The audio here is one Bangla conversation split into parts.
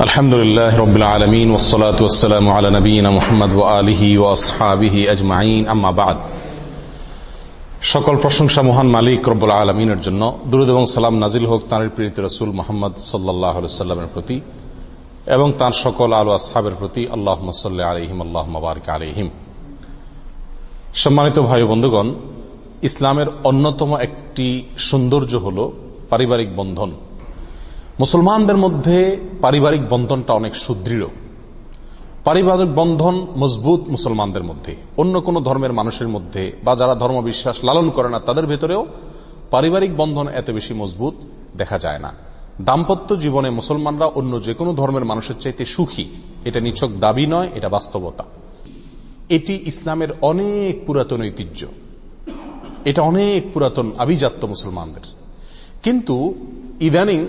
الحمد لله رب العالمين والصلاة والسلام على نبينا محمد وآله وأصحابه أجمعين أما بعد সকল প্রশংসা মহান মালিক রব্বুল আলমিনের জন্য দুরুদ এবং সালাম নাজিল হোক তাঁর প্রীত রসুল মোহাম্মদ সাল্লাহ সাল্লামের প্রতি এবং তার সকল আলো আসহাবের প্রতি আল্লাহ সাল্লাহ আলহিম আল্লাহ মাবারক আলহিম সম্মানিত ভাই বন্ধুগণ ইসলামের অন্যতম একটি সৌন্দর্য হল পারিবারিক বন্ধন মুসলমানদের মধ্যে পারিবারিক বন্ধনটা অনেক সুদৃঢ়। পারিবারিক বন্ধন মজবুত মুসলমানদের মধ্যে। অন্য কোন ধর্মের মানুষের মধ্যে বা যারা ধর্ম বিশ্বাস লালন করে না, তাদের ভেতরেও পারিবারিক বন্ধন এত বেশি মজবুত দেখা যায় না। দাম্পত্য জীবনে মুসলমানরা অন্য যে কোনো ধর্মের মানুষের চাইতে সুখী। এটা নিছক দাবি নয়, এটা বাস্তবতা। এটি ইসলামের অনেক পুরাতন ঐতিহ্য। এটা অনেক পুরাতন আভিজাত্য মুসলমানদের। কিন্তু ইদানিং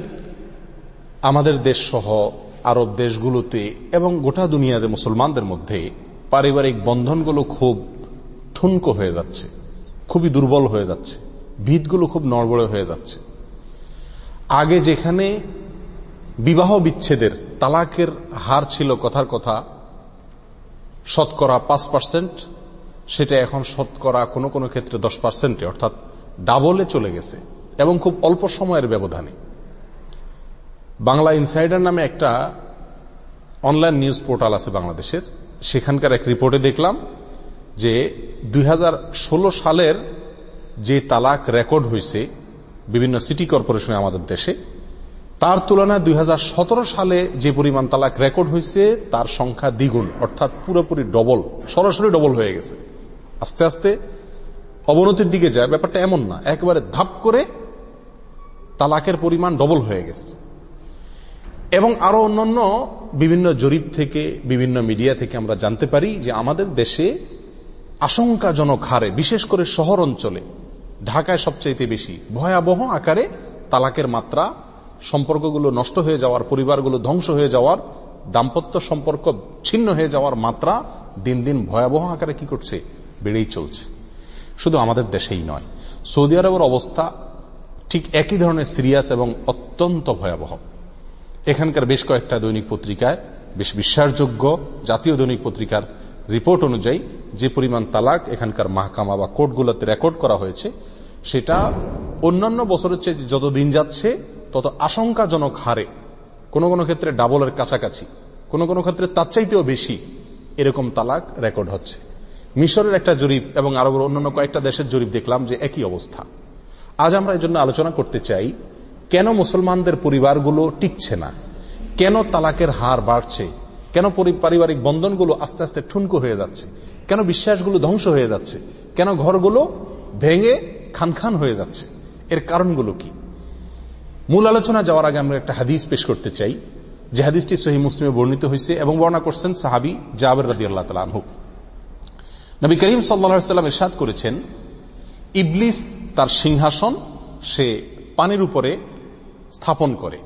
আমাদের দেশ সহ আরব দেশগুলোতে এবং গোটা দুনিয়াতে মুসলমানদের মধ্যে পারিবারিক বন্ধনগুলো খুব ঠুনকো হয়ে যাচ্ছে, খুবই দুর্বল হয়ে যাচ্ছে, ভিতগুলো খুব নড়বড়ে হয়ে যাচ্ছে। আগে যেখানে বিবাহ বিচ্ছেদের তালাকের হার ছিল কথার কথা, শতকরা পাঁচ পার্সেন্ট, সেটা এখন শতকরা কোনো কোনো ক্ষেত্রে দশ পার্সেন্টে, অর্থাৎ ডাবলে চলে গেছে এবং খুব অল্প সময়ের ব্যবধানে। বাংলা ইনসাইডার নামে একটা অনলাইন নিউজ পোর্টাল আছে বাংলাদেশের। সেখানকার এক রিপোর্টে দেখলাম যে দুই হাজার ষোলো সালের যে তালাক রেকর্ড হয়েছে বিভিন্ন সিটি কর্পোরেশনে আমাদের দেশে, তার তুলনায় দুই হাজার সতেরো সালে যে পরিমাণ তালাক রেকর্ড হয়েছে, তার সংখ্যা দ্বিগুণ, অর্থাৎ পুরোপুরি ডবল, সরাসরি ডবল হয়ে গেছে। আস্তে আস্তে অবনতির দিকে যায়। ব্যাপারটা এমন না, একবারে ধাপ করে তালাকের পরিমাণ ডবল হয়ে গেছে। এবং আরও অন্যান্য বিভিন্ন জরিপ থেকে, বিভিন্ন মিডিয়া থেকে আমরা জানতে পারি যে আমাদের দেশে আশঙ্কাজনক হারে, বিশেষ করে শহর অঞ্চলে, ঢাকায় সবচাইতে বেশি ভয়াবহ আকারে তালাকের মাত্রা, সম্পর্কগুলো নষ্ট হয়ে যাওয়ার, পরিবারগুলো ধ্বংস হয়ে যাওয়ার, দাম্পত্য সম্পর্ক ছিন্ন হয়ে যাওয়ার মাত্রা দিন দিন ভয়াবহ আকারে কি করছে? বেড়েই চলছে। শুধু আমাদের দেশেই নয়, সৌদি আরবের অবস্থা ঠিক একই ধরনের সিরিয়াস এবং অত্যন্ত ভয়াবহ। এখানকার বেশ কয়েকটা দৈনিক পত্রিকায় বেশ বিশ্বাসযোগ্য জাতীয় দৈনিক পত্রিকার রিপোর্ট অনুযায়ী যে পরিমাণ তালাক এখানকার মাহকামা বা কোর্টগুলোতে রেকর্ড করা হয়েছে, সেটা অন্যান্য বছরের চেয়ে যত দিন যাচ্ছে, তত আশঙ্কাজনক হারে কোন কোন ক্ষেত্রে ডাবলের কাছাকাছি, কোন কোন ক্ষেত্রে তার চাইতেও বেশি এরকম তালাক রেকর্ড হচ্ছে। মিশরের একটা জরিপ এবং আরও অন্যান্য কয়েকটা দেশের জরিপ দেখলাম যে একই অবস্থা। আজ আমরা এই জন্য আলোচনা করতে চাই কেন মুসলমানদের পরিবারগুলো টিকছে না? কেন তালাকের হার বাড়ছে? কেন পারিবারিক বন্ধনগুলো আস্তে আস্তে ঠুনকো হয়ে যাচ্ছে? কেন বিশ্বাসগুলো ধ্বংস হয়ে যাচ্ছে? কেন ঘরগুলো ভেঙে খান খান হয়ে যাচ্ছে? এর কারণগুলো কি? মূল আলোচনা যাওয়ার আগে আমরা একটা হাদিস পেশ করতে চাই। যে হাদিসটি সহি মুসলিমে বর্ণিত হয়েছে এবং বর্ণনা করছেন সাহাবি জাবের রাদি আল্লাহ তালু নবী করিম সাল্লাম ইরশাদ করেছেন, ইবলিস তার সিংহাসন, সে পানির উপরে স্থাপন করে।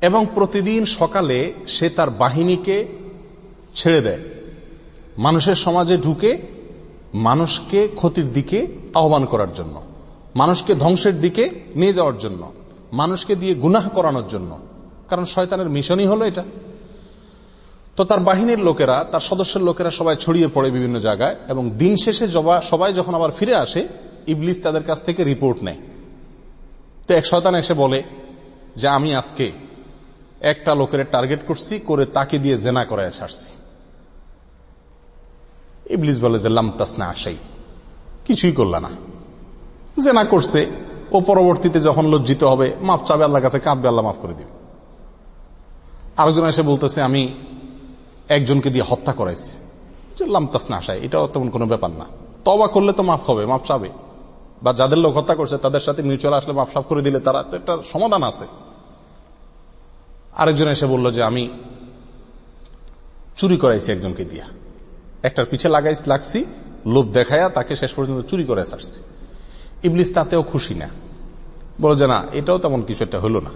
এবং প্রতিদিন সকালে সে তার বাহিনীকে ছেড়ে দেয়। মানুষের সমাজে ঢুকে মানুষকে ক্ষতির দিকে আহ্বান করার জন্য, মানুষকে ধ্বংসের দিকে নিয়ে যাওয়ার জন্য, মানুষকে দিয়ে গুনাহ করানোর জন্য। কারণ শয়তানের মিশনই হলো এটা। তো তার বাহিনীর লোকেরা, তার সদস্যের লোকেরা সবাই ছড়িয়ে পড়ে বিভিন্ন জায়গায় এবং দিন শেষে সবাই যখন আবার ফিরে আসে, ইবলিস তাদের কাছ থেকে রিপোর্ট নেয়। তো এক শয়তান এসে বলে, যে আমি আজকে একটা লোকের টার্গেট করছি, করে তাকে দিয়ে জেনা করায় ছাড়ছি। ইবলিস বলে যে লামতাস না আসাই কিছুই করল না। জেনা করছে, ও পরবর্তীতে যখন লজ্জিত হবে, মাফ চাবে আল্লাহ কাছে, কাঁপবে, আল্লাহ মাফ করে দিবে। আরেকজন এসে বলতেছে, আমি একজনকে দিয়ে হত্যা করাইছি। যে লামতাস না আসাই এটাও তেমন কোনো ব্যাপার না। তবা করলে তো মাফ হবে মাপ চাবে। বা যাদের লোক হত্যা করছে, তাদের সাথে মিউচুয়াল আসলে মাপসাপ করে দিলে তারা তো একটা সমাধান আছে। আরেকজন এসে বলল যে, আমি চুরি করাইছি একজনকে দিয়া। একটার পিছে লাগাই লাগছি, লোভ দেখায়া তাকে শেষ পর্যন্ত চুরি করে ছাড়ছি। ইবলিস তাতেও খুশি না। বলো যে, না, এটাও তেমন কিছু একটা হলো না।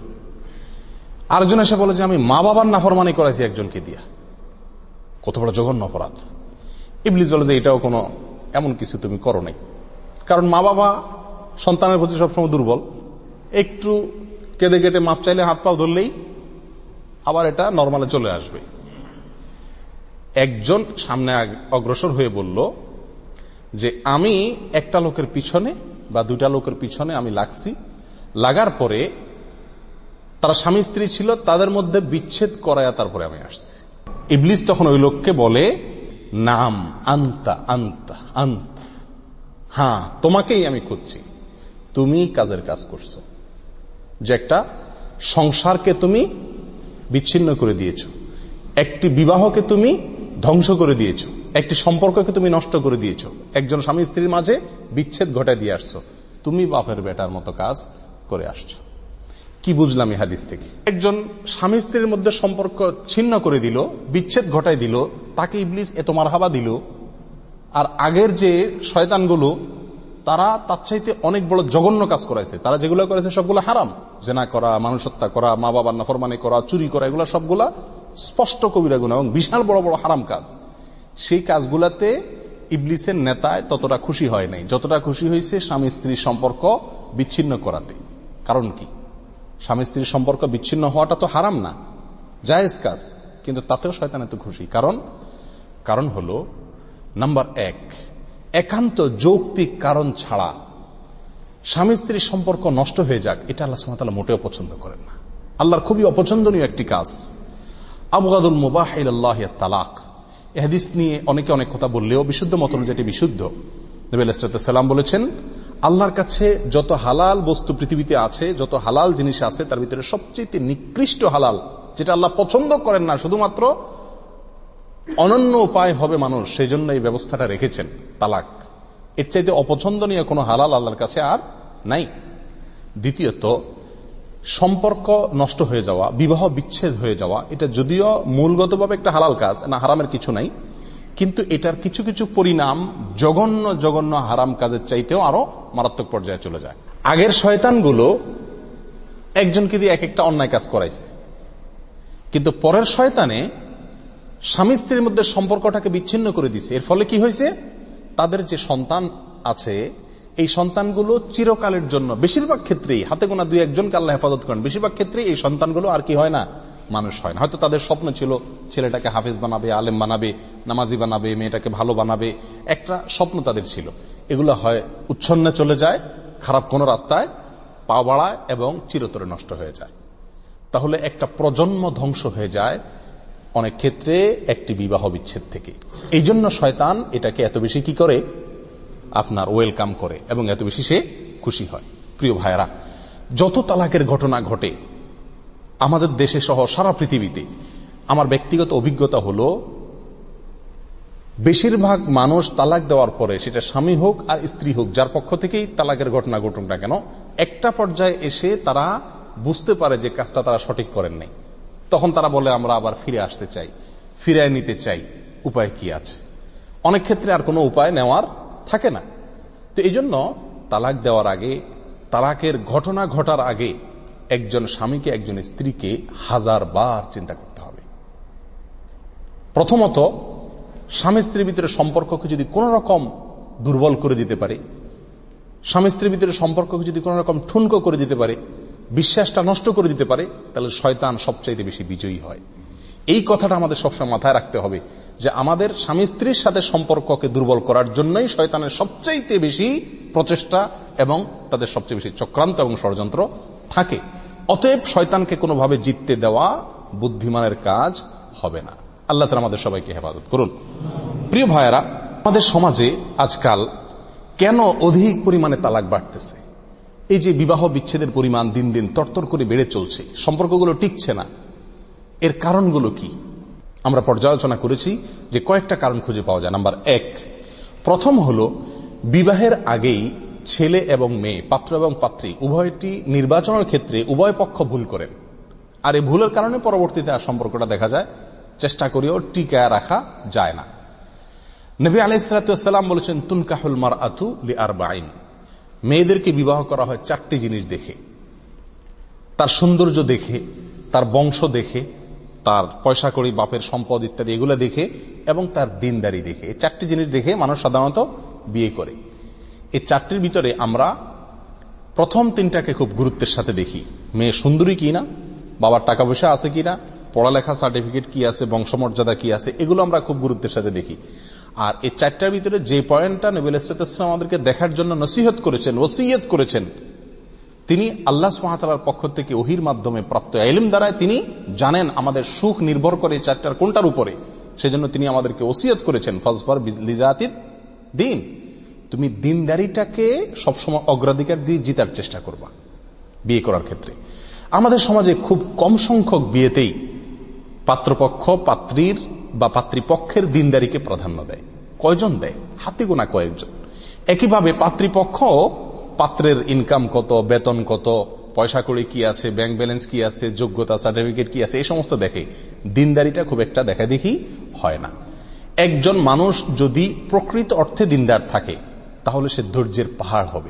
আরেকজন এসে বলে যে, আমি মা বাবার নাফরমানি করাইছি একজনকে দিয়া। কত বড় জঘন্য অপরাধ। ইবলিস বলে যে, এটাও কোনো, এমন কিছু তুমি করো নাই। কারণ মা বাবা সন্তানের প্রতি সবসময় দুর্বল। একটু কেঁদে কেটে মাপ চাইলে হাত পাও ধরলেই আবার এটা নর্মালে চলে আসবে। একজন সামনে অগ্রসর হয়ে বলল যে, আমি একটা লোকের পিছনে বা দুটা লোকের পিছনে আমি লাগছি। লাগার পরে তারা স্বামী স্ত্রী ছিল, তাদের মধ্যে বিচ্ছেদ করায়া তারপরে আমি আসছি। ইবলিস তখন ওই লোককে বলে, নাম, আন্তা আন্তা, আন্ত। হ্যাঁ তোমাকেই আমি খুঁজছি। তুমি কাজের কাজ করছ। যে একটা সংসারকে তুমি বিচ্ছিন্ন করে দিয়েছ। একটি বিবাহকে তুমি ধ্বংস করে দিয়েছ। একটি সম্পর্ককে তুমি নষ্ট করে দিয়েছ। একজন স্বামী স্ত্রীর মাঝে বিচ্ছেদ ঘটায় দিয়ে আসছো। তুমি বাপের বেটার মতো কাজ করে আসছো। কি বুঝলাম এই হাদিস থেকে? একজন স্বামী স্ত্রীর মধ্যে সম্পর্ক ছিন্ন করে দিল, বিচ্ছেদ ঘটাই দিল, তাকে ইবলিস এত মারহাবা দিল আর আগের যে শয়তানগুলো, তারা তার চাইতে অনেক বড় জঘন্য কাজ করাইছে। তারা যেগুলো করেছে সবগুলো হারাম। জেনা করা মানুষ হত্যা করা মা বাবার নাফরমানি করা, চুরি করা, এগুলো সবগুলা স্পষ্ট কবিরা গুণ এবং বিশাল বড় বড় হারাম কাজ। সেই কাজগুলাতে ইবলিসের নেতায় ততটা খুশি হয় নাই। যতটা খুশি হয়েছে স্বামী স্ত্রীর সম্পর্ক বিচ্ছিন্ন করাতে। কারণ কি? স্বামী স্ত্রীর সম্পর্ক বিচ্ছিন্ন হওয়াটা তো হারাম না। জায়েজ কাজ। কিন্তু তাতেও শয়তান এত খুশি। কারণ? কারণ হল নাম্বার এক, একান্ত যৌক্তিক কারণ ছাড়া স্বামী স্ত্রীর সম্পর্ক নষ্ট হয়ে যাক, এটা আল্লাহ সুমতাল্লাহ মোটেও পছন্দ করেন না। আল্লাহর খুবই অপছন্দনীয় একটি কাজ। আবগাদুল মুবাহ তালাক এহাদিস নিয়ে অনেকে অনেক কথা বললেও বিশুদ্ধ মত যেটি বিশুদ্ধ। আলাইসালাম বলেছেন, আল্লাহর কাছে যত হালাল বস্তু পৃথিবীতে আছে, যত হালাল জিনিস আছে, তার ভিতরে সবচেয়ে নিকৃষ্ট হালাল, যেটা আল্লাহ পছন্দ করেন না, শুধুমাত্র অনন্য উপায় হবে মানুষ সেই জন্য এই ব্যবস্থাটা রেখেছেন, তালাক। এর চাইতে অপছন্দনীয় কোনো হালাল আল্লাহর কাছে আর নাই। দ্বিতীয়ত, সম্পর্ক নষ্ট হয়ে যাওয়া, বিবাহ বিচ্ছেদ হয়ে যাওয়া, এটা যদিও মূলগতভাবে একটা হালাল কাজ, না হারামের কিছু নাই, কিন্তু এটার কিছু কিছু পরিণাম জঘন্য জঘন্য হারাম কাজের চাইতেও আরও মারাত্মক পর্যায়ে চলে যায়। আগের শয়তানগুলো একজনকে দিয়ে এক একটা অন্যায় কাজ করাইছে। কিন্তু পরের শয়তানে স্বামী স্ত্রীর মধ্যে সম্পর্কটাকে বিচ্ছিন্ন করে দিছে। এর ফলে কি হয়েছে? তাদের যে সন্তান আছে, এই সন্তানগুলো চিরকালের জন্য, বেশিরভাগ ক্ষেত্রেই, হাতে গোনা দুই একজনকে আল্লাহ হেফাজত করেন, বেশিরভাগ ক্ষেত্রেই এই সন্তানগুলো আর কি হয় না, মানুষ হয় না। হয়তো তাদের স্বপ্ন ছিল, ছেলেটাকে হাফিজ বানাবে, আলেম বানাবে, নামাজি বানাবে, মেয়েটাকে ভালো বানাবে, একটা স্বপ্ন তাদের ছিল। এগুলো হয়, উচ্ছন্নে চলে যায়, খারাপ কোন রাস্তায়, পা বাড়ায় এবং চিরতরে নষ্ট হয়ে যায়। তাহলে একটা প্রজন্ম ধ্বংস হয়ে যায় অনেক ক্ষেত্রে একটি বিবাহ বিচ্ছেদ থেকে। এই জন্য শয়তান এটাকে এত বেশি কি করে? আপনার ওয়েলকাম করে এবং এত বেশি সে খুশি হয়। প্রিয় ভাইরা যত তালাকের ঘটনা ঘটে, আমাদের দেশে সহ সারা পৃথিবীতে, আমার ব্যক্তিগত অভিজ্ঞতা হল, বেশিরভাগ মানুষ তালাক দেওয়ার পরে সেটা স্বামী হোক আর স্ত্রী হোক, যার পক্ষ থেকেই তালাকের ঘটনা ঘটুক না কেন, একটা পর্যায়ে এসে তারা বুঝতে পারে যে কাজটা তারা সঠিক করেন নাই। তখন তারা বলে, আমরা আবার ফিরে আসতে চাই ফিরে নিতে চাই। উপায় কি আছে? অনেক ক্ষেত্রে আর কোনো উপায় নেওয়ার থাকে না। তো এই জন্য তালাক দেওয়ার আগে, তালাকের ঘটনা ঘটার আগে একজন স্বামীকে, একজন স্ত্রীকে হাজার বার চিন্তা করতে হবে। প্রথমত, স্বামী স্ত্রীর ভিতরে সম্পর্ককে যদি কোন রকম দুর্বল করে দিতে পারে, স্বামী স্ত্রীর ভিতরে সম্পর্ককে যদি কোন রকম ঠুনকো করে দিতে পারে বিশ্বাসটা নষ্ট করে দিতে পারে, তাহলে শয়তান সবচাইতে বেশি বিজয়ী হয়। এই কথাটা আমাদের সবসময় মাথায় রাখতে হবে যে আমাদের স্বামী স্ত্রীর সাথে সম্পর্ককে দুর্বল করার জন্যই শয়তানের সবচাইতে বেশি প্রচেষ্টা এবং তাদের সবচেয়ে বেশি চক্রান্ত এবং ষড়যন্ত্র থাকে। অতএব শয়তানকে কোনোভাবে জিততে দেওয়া বুদ্ধিমানের কাজ হবে না। আল্লাহ তালা আমাদের সবাইকে হেফাজত করুন। প্রিয় ভাইয়েরা, আমাদের সমাজে আজকাল কেন অধিক পরিমাণে তালাক বাড়তেছে? এই যে বিবাহ বিচ্ছেদের পরিমাণ দিন দিন তরতর করে বেড়ে চলছে, সম্পর্কগুলো টিকছে না, এর কারণগুলো কি? আমরা পর্যালোচনা করেছি যে কয়েকটা কারণ খুঁজে পাওয়া যায়। নাম্বার এক, প্রথম হল, বিবাহের আগেই ছেলে এবং মেয়ে, পাত্র এবং পাত্রী, উভয়টি নির্বাচনের ক্ষেত্রে উভয় পক্ষ ভুল করেন। আর এই ভুলের কারণে পরবর্তীতে আর সম্পর্কটা দেখা যায়, চেষ্টা করেও টিকায় রাখা যায় না। নবী আলাইসালাম বলেছেন তুনকাহুল মার আতু লি আর বাইন মেয়েদেরকে বিবাহ করা হয় চারটি জিনিস দেখে। তার সৌন্দর্য দেখে, তার বংশ দেখে, তার পয়সা করি বাপের সম্পদ ইত্যাদি এগুলো দেখে এবং তার দিনদারি দেখে। এই চারটি জিনিস দেখে মানুষ সাধারণত বিয়ে করে। এই চারটির ভিতরে আমরা প্রথম তিনটাকে খুব গুরুত্বের সাথে দেখি। মেয়ে সুন্দরী কি না বাবার টাকা পয়সা আছে কিনা, পড়ালেখা সার্টিফিকেট কি আছে, বংশমর্যাদা কি আছে, এগুলো আমরা খুব গুরুত্বের সাথে দেখি। আর এই চারটার ভিতরে যে পয়েন্টটা নবীল ইসলাম আমাদেরকে দেখার জন্য নসিহত করেছেন, ওসিয়ত করেছেন, তিনি আল্লাহ সুহাতালার পক্ষ থেকে ওহির মাধ্যমে প্রাপ্ত এলিম দ্বারায় তিনি জানেন আমাদের সুখ নির্ভর করে চারটার কোনটার উপরে। সেজন্য তিনি আমাদেরকে ওসিয়ত করেছেন, ফজফর লিজাতির দিন। তুমি দিনদারিটাকে সবসময় অগ্রাধিকার দিয়ে জিতার চেষ্টা করবা, বিয়ে করার ক্ষেত্রে। আমাদের সমাজে খুব কম সংখ্যক বিয়েতেই পাত্রপক্ষ, পাত্রীর বা পাত্রীপক্ষের দিনদারিকে প্রাধান্য দেয়। কয়জন দেয়? হাতে গোনা কয়েকজন। একইভাবে পাত্রীপক্ষ পাত্রের ইনকাম কত, বেতন কত, পয়সা করে কি আছে ব্যাংক ব্যালেন্স কি আছে, যোগ্যতা সার্টিফিকেট কি আছে, এই সমস্ত দেখে দিনদারিটা খুব একটা দেখা দেখি হয় না। একজন মানুষ যদি প্রকৃত অর্থে দিনদার থাকে, তাহলে সে ধৈর্যের পাহাড় হবে।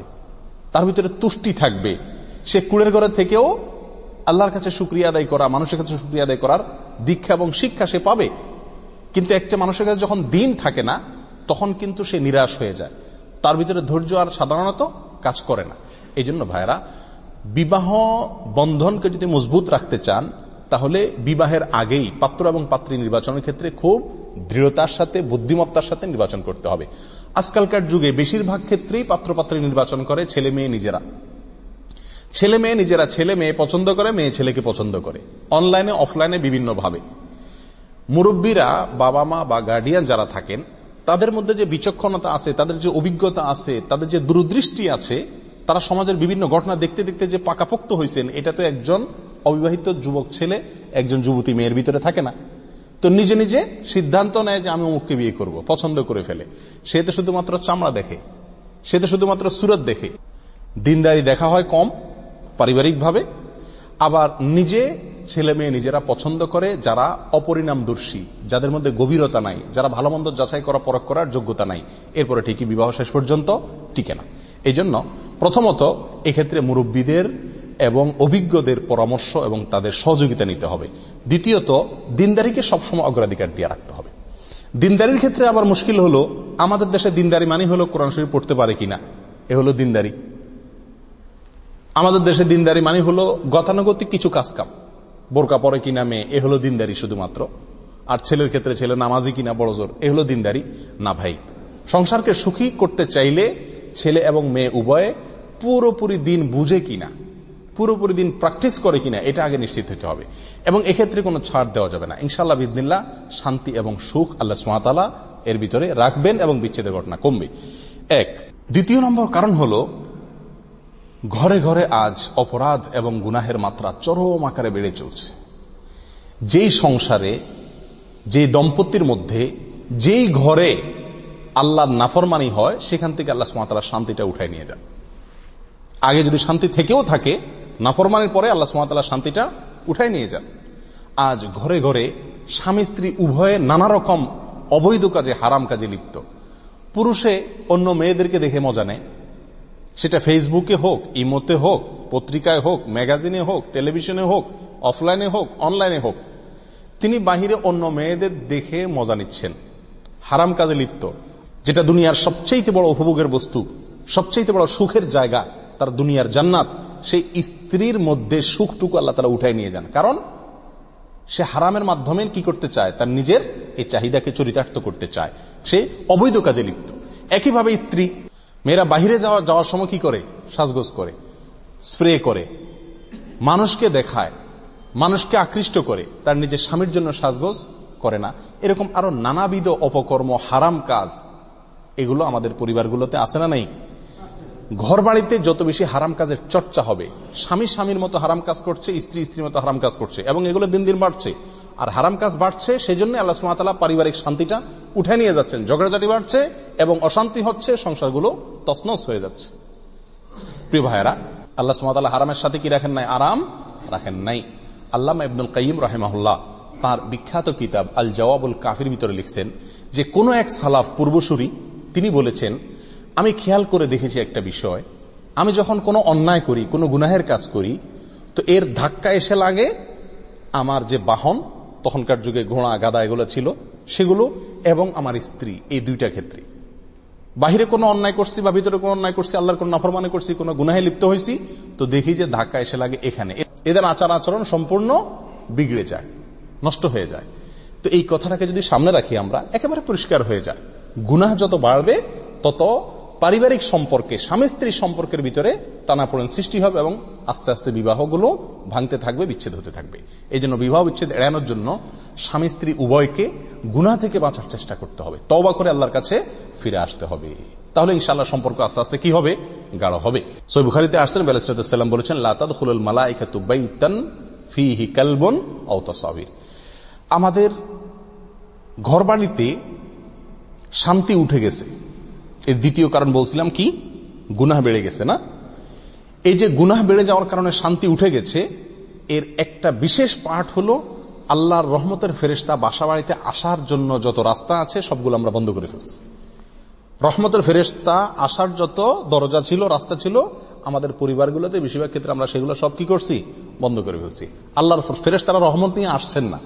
তার ভিতরে তুষ্টি থাকবে। সে কুড়ের ঘরে থেকেও আল্লাহর কাছে সুক্রিয়া আদায় করা, মানুষের কাছে সুক্রিয়া আদায় করার দীক্ষা এবং শিক্ষা সে পাবে। কিন্তু একটা মানুষের কাছে যখন দিন থাকে না, তখন কিন্তু সে নিরাশ হয়ে যায়। তার ভিতরে ধৈর্য আর সাধারণত কাজ করে না। এই জন্য ভাইরা বিবাহ বন্ধনকে যদি মজবুত রাখতে চান, তাহলে বিবাহের আগেই পাত্র এবং পাত্রী নির্বাচনের ক্ষেত্রে খুব দৃঢ়তার সাথে, বুদ্ধিমত্তার সাথে নির্বাচন করতে হবে। আজকালকার যুগে বেশিরভাগ ক্ষেত্রেই পাত্রপাত্রী নির্বাচন করে ছেলে মেয়ে নিজেরা। ছেলে মেয়ে নিজেরা ছেলে মেয়ে পছন্দ করে, মেয়ে ছেলেকে পছন্দ করে। অনলাইনে, অফলাইনে, বিভিন্নভাবে। মুরব্বীরা বাবা মা বা গার্ডিয়ান যারা থাকেন, তাদের মধ্যে যে বিচক্ষণতা আছে, তাদের যে অভিজ্ঞতা আছে, তাদের যে দূরদৃষ্টি আছে, তারা সমাজের বিভিন্ন ঘটনা দেখতে দেখতে যে পাকাপোক্ত হয়েছেন এটা তো একজন অবিবাহিত যুবক ছেলে, একজন যুবতী মেয়ের ভিতরে থাকে না। তো নিজে নিজে সিদ্ধান্ত নেয় যে আমি অমুককে বিয়ে করব, পছন্দ করে ফেলে। সে তো শুধুমাত্র চামড়া দেখে, সে তো শুধুমাত্র সুরত দেখে। দিনদারি দেখা হয় কম, পারিবারিকভাবে। আবার নিজে ছেলে মেয়ে নিজেরা পছন্দ করে, যারা অপরিণামদর্শী, যাদের মধ্যে গভীরতা নাই, যারা ভালো মন্দ যাচাই করা, পরখ করার যোগ্যতা নাই। এরপরে ঠিকই বিবাহ শেষ পর্যন্ত টিকে না। এই জন্য প্রথমত এক্ষেত্রে মুরব্বীদের এবং অভিজ্ঞদের পরামর্শ এবং তাদের সহযোগিতা নিতে হবে। দ্বিতীয়ত, দিনদারিকে সবসময় অগ্রাধিকার দিয়ে রাখতে হবে। দিনদারির ক্ষেত্রে আবার মুশকিল হলো, আমাদের দেশে দিনদারি মানে হলো কোরআন শরীফ পড়তে পারে কিনা। এ হলো দিনদারি। আমাদের দেশে দিনদারি মানে হলো গতানুগতিক কিছু কাজকাম। বোরকা পরে কিনা মেয়ে, এ হলো দিনদারি শুধুমাত্র। আর ছেলের ক্ষেত্রে ছেলে নামাজি কিনা বড় জোর, এ হলো দিনদারি। না ভাই, সংসারকে সুখী করতে চাইলে ছেলে এবং মেয়ে উভয়ে পুরোপুরি দিন বুঝে কিনা, পুরোপুরি দিন প্র্যাকটিস করে কিনা, এটা আগে নিশ্চিত হতে হবে। এবং এক্ষেত্রে কোনো ছাড় দেওয়া যাবে না। ইনশাল্লাহ বিদিল্লা শান্তি এবং সুখ আল্লাহ সুমাতালা এর ভিতরে রাখবেন এবং বিচ্ছেদের ঘটনা কমবে। এক, দ্বিতীয় নম্বর কারণ হল ঘরে ঘরে আজ অপরাধ এবং গুনাহের মাত্রা চরম আকারে বেড়ে চলছে। যেই সংসারে যে দম্পতির মধ্যে, যেই ঘরে আল্লাহর নাফরমানি হয়, সেখান থেকে আল্লাহ সুমাতালা শান্তিটা উঠায় নিয়ে যান। আগে যদি শান্তি থেকেও থাকে, নাফরমানির পরে আল্লাহ সুমাতালা শান্তিটা উঠায় নিয়ে যান। আজ ঘরে ঘরে স্বামী স্ত্রী উভয়ে নানা রকম অবৈধ কাজে হারাম কাজে লিপ্ত। পুরুষে অন্য মেয়েদেরকে দেখে মজা নেয় সেটা ফেসবুকে হোক ইমোতে হোক, পত্রিকায় হোক, ম্যাগাজিনে হোক, টেলিভিশনে হোক, অফলাইনে হোক, অনলাইনে হোক, তিনি বাহিরে অন্য মেয়েদের দেখে মজা নিচ্ছেন। হারাম কাজে লিপ্ত। যেটা দুনিয়ার সবচেয়ে বড় উপভোগের বস্তু সবচেয়ে বড় সুখের জায়গা, তার দুনিয়ার জান্নাত, সেই স্ত্রীর মধ্যে সুখটুকু আল্লাহ তারা উঠাই নিয়ে যান। কারণ, সে হারামের মাধ্যমে কি করতে চায়? তার নিজের এই চাহিদাকে চরিতার্থ করতে চায়। সে অবৈধ কাজে লিপ্ত। একইভাবে স্ত্রী মেয়েরা বাহিরে যাওয়া যাওয়ার সময় কি করে? সাজগোজ করে, স্প্রে করে। মানুষকে দেখায়, মানুষকে আকৃষ্ট করে। তার নিজের স্বামীর জন্য সাজগোজ করে না। এরকম আরও নানাবিধ অপকর্ম, হারাম কাজ, এগুলো আমাদের পরিবারগুলোতে আসে না নাই? ঘর বাড়িতে যত বেশি হারাম কাজের চর্চা হবে, স্বামী স্বামীর মতো হারাম কাজ করছে, স্ত্রী স্ত্রীর মতো হারাম কাজ করছে, এবং এগুলো দিন দিন বাড়ছে। আর হারাম কাজ বাড়ছে সেই জন্য আল্লাহ সুমাতালা পারিবারিক শান্তিটা উঠে নিয়ে যাচ্ছেন। ঝগড়াঝাটি বাড়ছে এবং অশান্তি হচ্ছে, সংসারগুলো তসনস হয়ে যাচ্ছে। প্রিয় ভাইয়েরা, আল্লাহ সুমাতালা হারামের সাথে কি রাখেন নাই? আরাম রাখেন নাই। আল্লাহ ইবনুল কাইম রাহেমাহুল্লাহ তার বিখ্যাত কিতাব আল জওয়াবুল কাফির ভিতরে লিখছেন যে, কোন এক সালাফ পূর্বসূরি, তিনি বলেছেন, আমি খেয়াল করে দেখেছি একটা বিষয়। আমি যখন কোনো অন্যায় করি, কোনো গুনাহের কাজ করি, তো এর ধাক্কা এসে লাগে আমার যে বাহন তখনকার যুগে ঘোড়া গাদা এগুলো ছিল। সেগুলো এবং আমার স্ত্রী, এই দুইটা ক্ষেত্রে। বাহিরে কোনো অন্যায় করছি বা ভিতরে কোনো অন্যায় করছি, আল্লাহর কোনো নাফরমানে করছি, কোনো গুনাহে লিপ্ত হয়েছি তো দেখি যে ধাক্কা এসে লাগে এখানে। এদের আচার আচরণ সম্পূর্ণ বিগড়ে যায়, নষ্ট হয়ে যায়। তো এই কথাটাকে যদি সামনে রাখি আমরা, একেবারে পরিষ্কার হয়ে যায়। গুনাহ যত বাড়বে, তত পারিবারিক সম্পর্কে, স্বামী স্ত্রীর সম্পর্কের ভিতরে টানাপোড়েন সৃষ্টি হবে এবং আস্তে আস্তে বিবাহগুলো ভাঙতে থাকবে, বিচ্ছেদ হতে থাকবে। এই জন্য বিবাহ বিচ্ছেদ এড়ানোর জন্য স্বামী স্ত্রী উভয়কে গুনা থেকে বাঁচার চেষ্টা করতে হবে। তবা করে আল্লাহর কাছে ফিরে আসতে হবে। তাহলে ইনশাল্লাহ সম্পর্ক আস্তে আস্তে কি হবে? গাঢ় হবে। সই বুখারিতে আসছেন বেলাসাল্লাম বলেছেন লাতাদ হুল মালাইকাতুবাইতান ফিহি কালবন অতাসাবির আমাদের ঘরবাড়িতে শান্তি উঠে গেছে। এর দ্বিতীয় কারণ বলছিলাম কি? গুনাহ বেড়ে গেছে না? এই যে গুনাহ বেড়ে যাওয়ার কারণে শান্তি উঠে গেছে, এর একটা বিশেষ পার্ট হল আল্লাহর রহমতের ফেরেস্তা বাসা বাড়িতে আসার জন্য যত রাস্তা আছে সবগুলো আমরা বন্ধ করে ফেলছি। রহমতের ফেরেস্তা আসার যত দরজা ছিল, রাস্তা ছিল, আমাদের পরিবারগুলোতে বেশিরভাগ ক্ষেত্রে আমরা সেগুলো সব কি করছি? বন্ধ করে ফেলছি। আল্লাহর ফেরেস্তারা রহমত নিয়ে আসছেন না।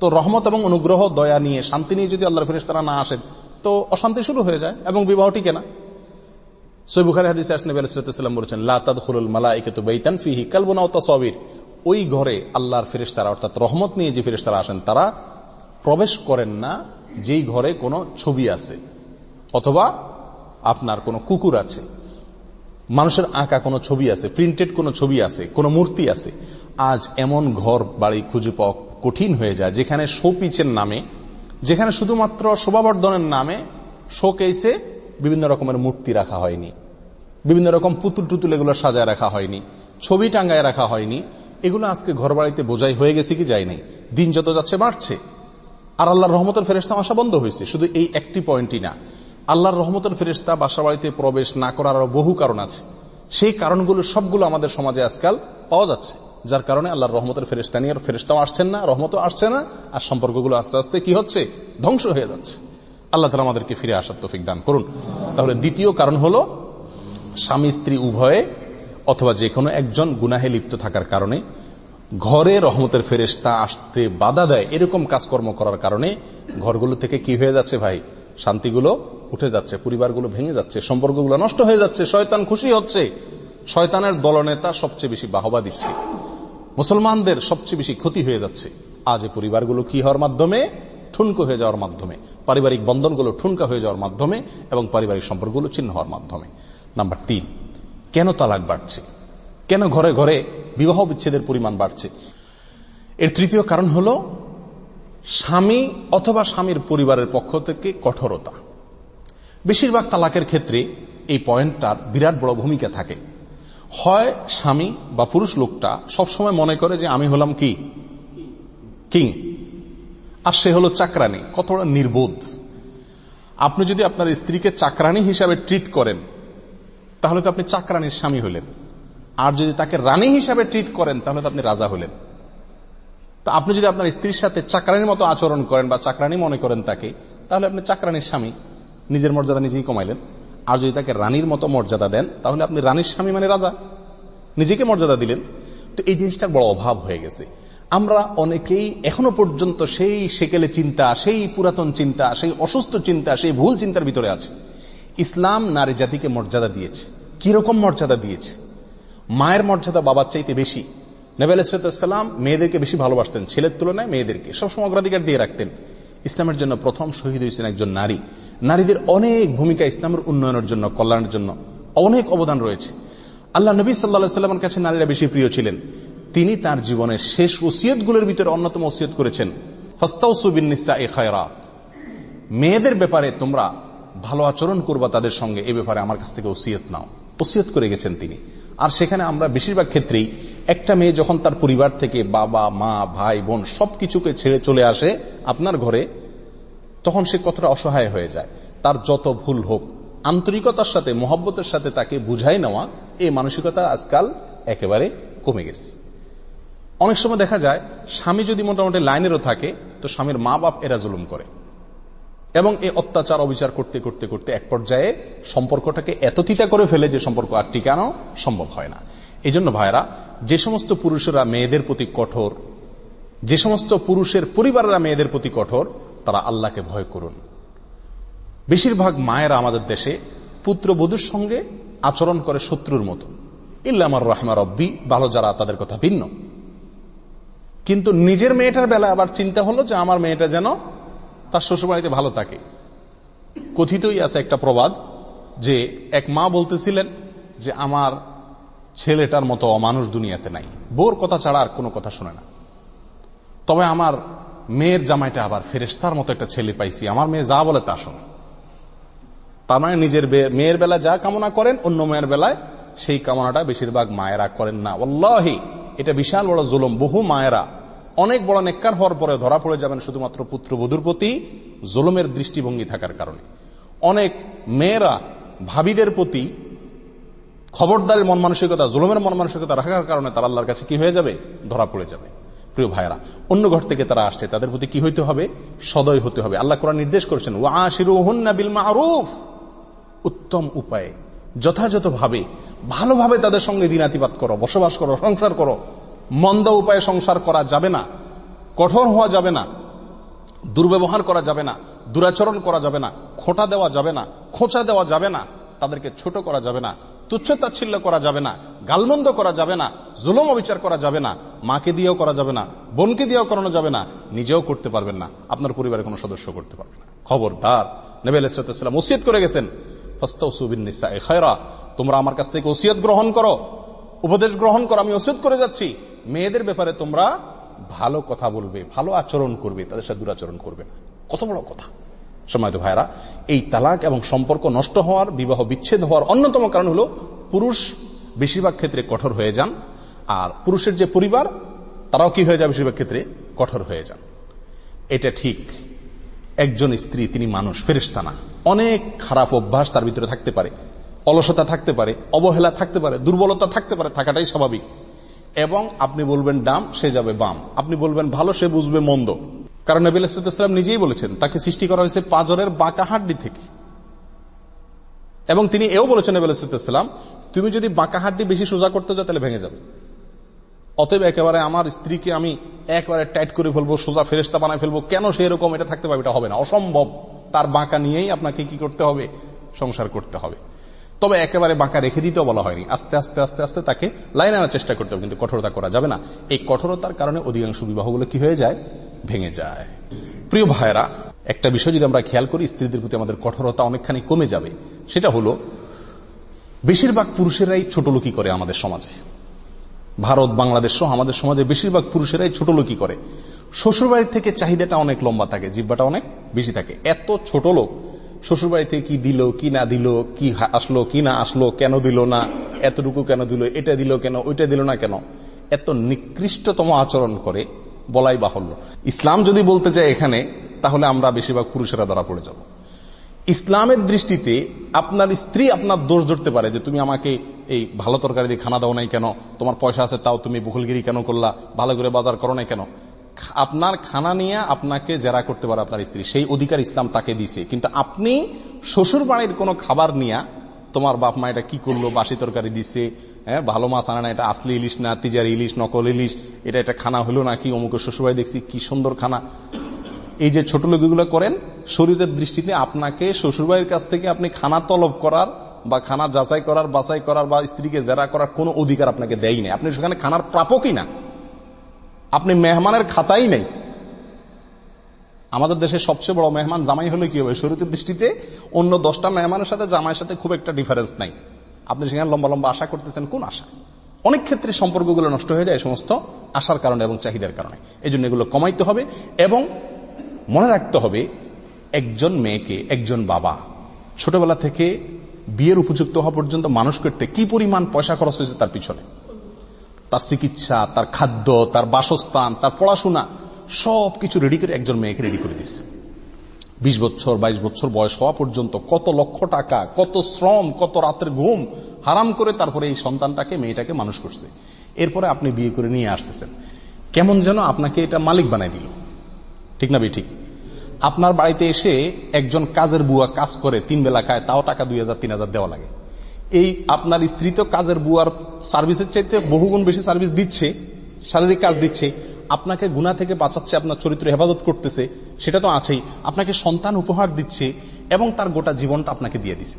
তো রহমত এবং অনুগ্রহ, দয়া নিয়ে, শান্তি নিয়ে যদি আল্লাহর ফেরেস্তারা না আসেন তো অশান্তি শুরু হয়ে যায় এবং বিবাহ টিকে না। বলেছেন কালবনা তসবির। ওই ঘরে আল্লাহর অর্থাৎ রহমত নিয়ে যে আসেন, তারা প্রবেশ করেন না যেই ঘরে কোনো ছবি আছে, অথবা আপনার কোনো কুকুর আছে, মানুষের আঁকা কোনো ছবি আছে প্রিন্টেড কোনো ছবি আছে, কোনো মূর্তি আছে। আজ এমন ঘর বাড়ি খুঁজে পাওয়া কঠিন হয়ে যায়, যেখানে শোপিচের নামে যেখানে শুধুমাত্র শোভাবর্ধনের নামে শোকেসে বিভিন্ন রকমের মূর্তি রাখা হয়নি। বিভিন্ন রকম পুতুল টুতুল এগুলো সাজায় রাখা হয়নি। ছবি টাঙ্গায় রাখা হয়নি। এগুলো আজকে ঘর বাড়িতে বোঝাই হয়ে গেছে কি যায়নি দিন যত যাচ্ছে বাড়ছে। আর আল্লাহর রহমতের ফেরেস্তা আসা বন্ধ হয়েছে। শুধু এই একটি পয়েন্টই না। আল্লাহর রহমতের ফেরেস্তা বাসা বাড়িতে প্রবেশ না করার বহু কারণ আছে। সেই কারণগুলো সবগুলো আমাদের সমাজে আজকাল পাওয়া যাচ্ছে। যার কারণে আল্লাহর রহমতের ফেরেস্তা নিয়ে ফেরেস্তাও আসছেন না, রহমতও আসছে না, আর সম্পর্কগুলো আস্তে আস্তে কি হচ্ছে? ধ্বংস হয়ে যাচ্ছে। আল্লাহ তালা আমাদেরকে ফিরে আসার তফিক দান করুন। তাহলে দ্বিতীয় কারণ হল, স্বামী স্ত্রী উভয়ে অথবা যে কোনো একজন গুনাহে লিপ্ত থাকার কারণে ঘরে রহমতের ফেরেস্তা আসতে বাধা দেয়, এরকম কাজকর্ম করার কারণে ঘরগুলো থেকে কি হয়ে যাচ্ছে ভাই? শান্তিগুলো উঠে যাচ্ছে, পরিবারগুলো ভেঙে যাচ্ছে, সম্পর্কগুলো নষ্ট হয়ে যাচ্ছে, শয়তান খুশি হচ্ছে। শয়তানের দলনেতা সবচেয়ে বেশি বাহবা দিচ্ছে। মুসলমানদের সবচেয়ে বেশি ক্ষতি হয়ে যাচ্ছে। আজ পরিবারগুলো কি হওয়ার মাধ্যমে? ঠুনকো হয়ে যাওয়ার মাধ্যমে। পারিবারিক বন্ধনগুলো ঠুনকা হয়ে যাওয়ার মাধ্যমে এবং পারিবারিক সম্পর্কগুলো চিহ্ন হওয়ার মাধ্যমে। নাম্বার তিন, কেন তালাক বাড়ছে? কেন ঘরে ঘরে বিবাহ বিচ্ছেদের পরিমাণ বাড়ছে? এর তৃতীয় কারণ হল স্বামী অথবা স্বামীর পরিবারের পক্ষ থেকে কঠোরতা। বেশিরভাগ তালাকের ক্ষেত্রে এই পয়েন্টটার বিরাট বড় ভূমিকা থাকে। হয় স্বামী বা পুরুষ লোকটা সবসময় মনে করে যে আমি হলাম কি? কিং। আর সে হলো চাকরানি। কতটা নির্বোধ। আপনি যদি আপনার স্ত্রীকে চাকরানি হিসাবে ট্রিট করেন, তাহলে তো আপনি চাকরানির স্বামী হলেন। আর যদি তাকে রানী হিসাবে ট্রিট করেন, তাহলে তো আপনি রাজা হলেন। তা আপনি যদি আপনার স্ত্রীর সাথে চাকরানির মতো আচরণ করেন বা চাকরানি মনে করেন তাকে, তাহলে আপনি চাকরানির স্বামী। নিজের মর্যাদা নিজেই কমাইলেন। আর যদি তাকে রানীর মতো মর্যাদা দেন, তাহলে আপনি রানীর স্বামী মানে রাজা। নিজেকে মর্যাদা দিলেন। তো এই জিনিসটার বড় অভাব হয়ে গেছে। আমরা অনেকেই এখনও পর্যন্ত সেই সেকেলে চিন্তা, সেই পুরাতন চিন্তা, সেই অসুস্থ চিন্তা, সেই ভুল চিন্তার ভিতরে আছে। ইসলাম নারী জাতিকে মর্যাদা দিয়েছে। কীরকম মর্যাদা দিয়েছে? মায়ের মর্যাদা বাবার চাইতে বেশি। ইসরাতাম মেয়েদেরকে বেশি ভালোবাসতেন। ছেলের তুলনায় মেয়েদেরকে। সবসময় অগ্রাধিকার দিয়ে রাখতেন। ইসলামের জন্য প্রথম শহীদ হয়েছেন একজন নারী। নারীদের অনেক ভূমিকা ইসলামের উন্নয়নের জন্য, কল্যাণের জন্য অনেক অবদান রয়েছে। আল্লাহ নবী সাল্লা সাল্লামের কাছে নারীরা বেশি প্রিয় ছিলেন। তিনি তার জীবনের শেষ ওসিয়তগুলোর ভিতরে অন্যতম ওসিয়ত করেছেন এ খায়রা। মেয়েদের ব্যাপারে তোমরা ভালো আচরণ করবা তাদের সঙ্গে, এ ব্যাপারে আমার কাছ থেকে ওসিয়ত নাও। ওসিয়ত করে গেছেন তিনি। আর সেখানে আমরা বেশিরভাগ ক্ষেত্রেই একটা মেয়ে যখন তার পরিবার থেকে বাবা, মা, ভাই, বোন সবকিছুকে ছেড়ে চলে আসে আপনার ঘরে, তখন সে কতটা অসহায় হয়ে যায়। তার যত ভুল হোক, আন্তরিকতার সাথে, মোহব্বতের সাথে তাকে বুঝাই নেওয়া এই মানসিকতা আজকাল একেবারে কমে গেছে। অনেক সময় দেখা যায়, স্বামী যদি মোটামুটি লাইনেরও থাকে, তো স্বামীর মা বাপ এরা জুলুম করে। এবং এই অত্যাচার অবিচার করতে করতে করতে এক পর্যায়ে সম্পর্কটাকে এত তিতা করে ফেলে যে সম্পর্ক আর টিকানো সম্ভব হয় না। এই জন্য ভাইরা যে সমস্ত পুরুষেরা মেয়েদের প্রতি কঠোর, যে সমস্ত পুরুষের পরিবারেরা মেয়েদের প্রতি কঠোর, তারা আল্লাহকে ভয় করুন। বেশিরভাগ মায়েরা আমাদের দেশে পুত্রবধূর সঙ্গে আচরণ করে শত্রুর মতো। ইল্লামার রহমা রব্বি, ভালো যারা তাদের কথা ভিন্ন। কিন্তু নিজের মেয়েটার বেলা আবার চিন্তা হলো যে আমার মেয়েটা যেন তার শ্বশুরবাড়িতে ভালো থাকে। কথিতই আছে একটা প্রবাদ যে, এক মা বলতেছিলেন যে, আমার ছেলেটার মতো অমানুষ দুনিয়াতে নাই। বোর কথা ছাড়া আর কোনো কথা শুনে না। তবে আমার মেয়ের জামাইটা আবার ফেরেস্তার মতো একটা ছেলে পাইছি। আমার মেয়ে যা বলে তা শোনে। তার মানে নিজের মেয়ের বেলা যা কামনা করেন, অন্য মেয়ের বেলায় সেই কামনাটা বেশিরভাগ মায়েরা করেন না। অল্লাহি এটা বিশাল বড় জুলম। বহু মায়েরা অনেক বড় নেককার হওয়ার পরে ধরা পড়ে যাবেন শুধুমাত্র পুত্র বধুর প্রতি জুলুমের দৃষ্টিভঙ্গি থাকার কারণে। অনেক মেয়েরা ভাবিদের প্রতি খবরদারের মন মানসিকতা, জুলুমের মন মানসিকতা রাখার কারণে তার আল্লাহর কাছে কি হয়ে যাবে? ধরা পড়ে যাবে। প্রিয় ভাইরা অন্য ঘর থেকে তারা আসছে, তাদের প্রতি কি হইতে হবে? সদয় হতে হবে। আল্লাহ কোরআন নির্দেশ করেছেন বিল মারুফ। উত্তম উপায়ে যথাযথভাবে, ভালোভাবে তাদের সঙ্গে দিনাতিপাত করো, বসবাস করো, সংসার করো। মন্দ উপায়ে সংসার করা যাবে না কঠোর হওয়া যাবে না দুর্ব্যবহার করা যাবে না দুরাচরণ করা যাবে না খোঁটা দেওয়া যাবে না খোঁচা দেওয়া যাবে না তাদেরকে ছোট করা যাবে না তুচ্ছ তাচ্ছিল্য করা যাবে না গালমন্দ করা যাবে না জুলম অবিচার করা যাবে না মাকে দিয়েও করা যাবে না বোনকে দিয়েও করানো যাবে না নিজেও করতে পারবেন না আপনার পরিবারের কোনো সদস্য করতে পারবে না খবরদার নেবেল ইসলাম ওসিয়ত করে গেছেন ফস্তা সুবিন তোমরা আমার কাছ থেকে ওসিয়ত গ্রহণ করো উপদেশ গ্রহণ করো, আমি ওসিয়ত করে যাচ্ছি। মেয়েদের ব্যাপারে তোমরা ভালো কথা বলবে, ভালো আচরণ করবে, তাদের সাথে দুরাচরণ করবে না। কত বড় কথা। সময় ভাইরা এই তালাক এবং সম্পর্ক নষ্ট হওয়ার, বিবাহ বিচ্ছেদ হওয়ার অন্যতম কারণ হল পুরুষ বেশিরভাগ ক্ষেত্রে কঠোর হয়ে যান, আর পুরুষের যে পরিবার, তারাও কি হয়ে যায় বেশিরভাগ ক্ষেত্রে? কঠোর হয়ে যান। এটা ঠিক। একজন স্ত্রী, তিনি মানুষ ফেরিস্তা না। অনেক খারাপ অভ্যাস তার ভিতরে থাকতে পারে। অলসতা থাকতে পারে, অবহেলা থাকতে পারে, দুর্বলতা থাকতে পারে, থাকাটাই স্বাভাবিক। এবং আপনি বলবেন ডাম, সে যাবে বাম। আপনি বলবেন ভালো, সে বুঝবে মন্দ। কারণ নবী আলাইসালাম নিজেই বলেছেন, তাকে সৃষ্টি করা হয়েছে পাজরের বাঁকা হাড্ডি থেকে। এবং তিনি এও বলেছেন নবী আলাইসালাম তুমি যদি বাঁকা হাড্ডি বেশি সোজা করতে যাও তাহলে ভেঙে যাবে। অতএব একেবারে আমার স্ত্রীকে আমি একবারে টাইট করে ফেলব, সোজা ফেরেস্তা বানায় ফেলব, কেন সে এরকম এটা থাকতে পারবে? এটা হবে না, অসম্ভব। তার বাঁকা নিয়েই আপনাকে কি করতে হবে? সংসার করতে হবে। তবে একেবারে বাঁকা রেখে দিতেও বলা হয়নি। আস্তে আস্তে আস্তে আস্তে তাকে লাইন আনার চেষ্টা করতে হবে, কিন্তু কঠোরতা করা যাবে না। এই কঠোরতার কারণে অধিকাংশ বিবাহগুলো কি হয়ে যায়? ভেঙে যায়। প্রিয় ভাইরা একটা বিষয় যদি আমরা খেয়াল করি, স্ত্রীদের প্রতি আমাদের কঠোরতা অনেকখানি কমে যাবে। সেটা হলো, বেশিরভাগ পুরুষেরাই ছোটলোকি করে আমাদের সমাজে। ভারত, বাংলাদেশ সহ আমাদের সমাজে বেশিরভাগ পুরুষেরাই ছোটলোকি করে। শ্বশুরবাড়ির থেকে চাহিদাটা অনেক লম্বা থাকে জিব্বাটা অনেক বেশি থাকে। এত ছোট লোক শ্বশুরবাড়িতে কি দিল, কি না দিল, কি আসলো, কি না আসলো, কেন দিল না, এতটুকু কেন দিল, এটা দিল কেন, ওইটা দিল না কেন, এত নিকৃষ্টতম আচরণ করে বলাই বাহুল্য। ইসলাম যদি বলতে চায় এখানে, তাহলে আমরা বেশিরভাগ পুরুষেরা ধরা পড়ে যাব। ইসলামের দৃষ্টিতে আপনার স্ত্রী আপনার দোষ ধরতে পারে যে তুমি আমাকে এই ভালো তরকারি দিয়ে খানা দাও নাই কেন, তোমার পয়সা আছে তাও তুমি বকুলগিরি কেন করলা, ভালো করে বাজার করো নাই কেন। আপনার খানা নিয়ে আপনাকে জেরা করতে পারে আপনার স্ত্রী। সেই অধিকার ইসলাম তাকে দিছে কিন্তু আপনি শ্বশুর বাড়ির কোনো খাবার নিয়ে তোমার বাপ মা এটা কি করল, বাসি তরকারি দিছে হ্যাঁ ভালো মাছ আনা না, এটা আসলি ইলিশ না, তিজার ইলিশ, নকল ইলিশ, এটা একটা খানা হলো নাকি, অমুকের শ্বশুরবাড়ি দেখছি কি সুন্দর খানা। এই যে ছোট লোকগুলো করেন, শরীরের দৃষ্টিতে আপনাকে শ্বশুরবাড়ির কাছ থেকে আপনি খানা তলব করার বা খানা যাচাই করার, বাছাই করার বা স্ত্রীকে জেরা করার কোনো অধিকার আপনাকে দেয় নাই। আপনি সেখানে খানার প্রাপকই না। মেহমানের খাতাই নেই। আমাদের দেশের সবচেয়ে বড় মেহমান জামাই হলে কি হবে? শরীরের দৃষ্টিতে অন্য দশটা মেহমানের সাথে জামাইয়ের সাথে খুব একটা ডিফারেন্স নাই। আপনি সেখানে লম্বা লম্বা আশা করতেছেন, কোন আশা? অনেক ক্ষেত্রে সম্পর্কগুলো নষ্ট হয়ে যায় সমস্ত আশার কারণে এবং চাহিদার কারণে। এই জন্য এগুলো কমাইতে হবে এবং মনে রাখতে হবে, একজন মেয়েকে, একজন বাবা ছোটবেলা থেকে বিয়ের উপযুক্ত হওয়া পর্যন্ত মানুষ করতে কি পরিমাণ পয়সা খরচ হয়েছে তার পিছনে? তার চিকিৎসা, তার খাদ্য, তার বাসস্থান, তার পড়াশোনা সব কিছু রেডি করে একজন মেয়েকে রেডি করে দিচ্ছে বিশ বছর, বাইশ বছর বয়স হওয়া পর্যন্ত কত লক্ষ টাকা, কত শ্রম, কত রাতের ঘুম হারাম করে তারপরে এই সন্তানটাকে, মেয়েটাকে মানুষ করছে। এরপরে আপনি বিয়ে করে নিয়ে আসতেছেন। কেমন যেন আপনাকে এটা মালিক বানাই দিল। ঠিক না ঠিক। আপনার বাড়িতে এসে একজন কাজের বুয়া কাজ করে, তিন বেলা খায়, তাও টাকা দুই হাজার, তিন হাজার দেওয়া লাগে। এই আপনার স্ত্রী তো কাজের বুয়ার সার্ভিসের চাইতে বহুগুণ বেশি সার্ভিস দিচ্ছে, শারীরিক কাজ দিচ্ছে, আপনাকে গুণা থেকে বাঁচাচ্ছে, আপনার চরিত্র হেফাজত করতেছে, সেটা তো আছেই। আপনাকে সন্তান উপহার দিচ্ছে এবং তার গোটা জীবনটা আপনাকে দিয়ে দিছে।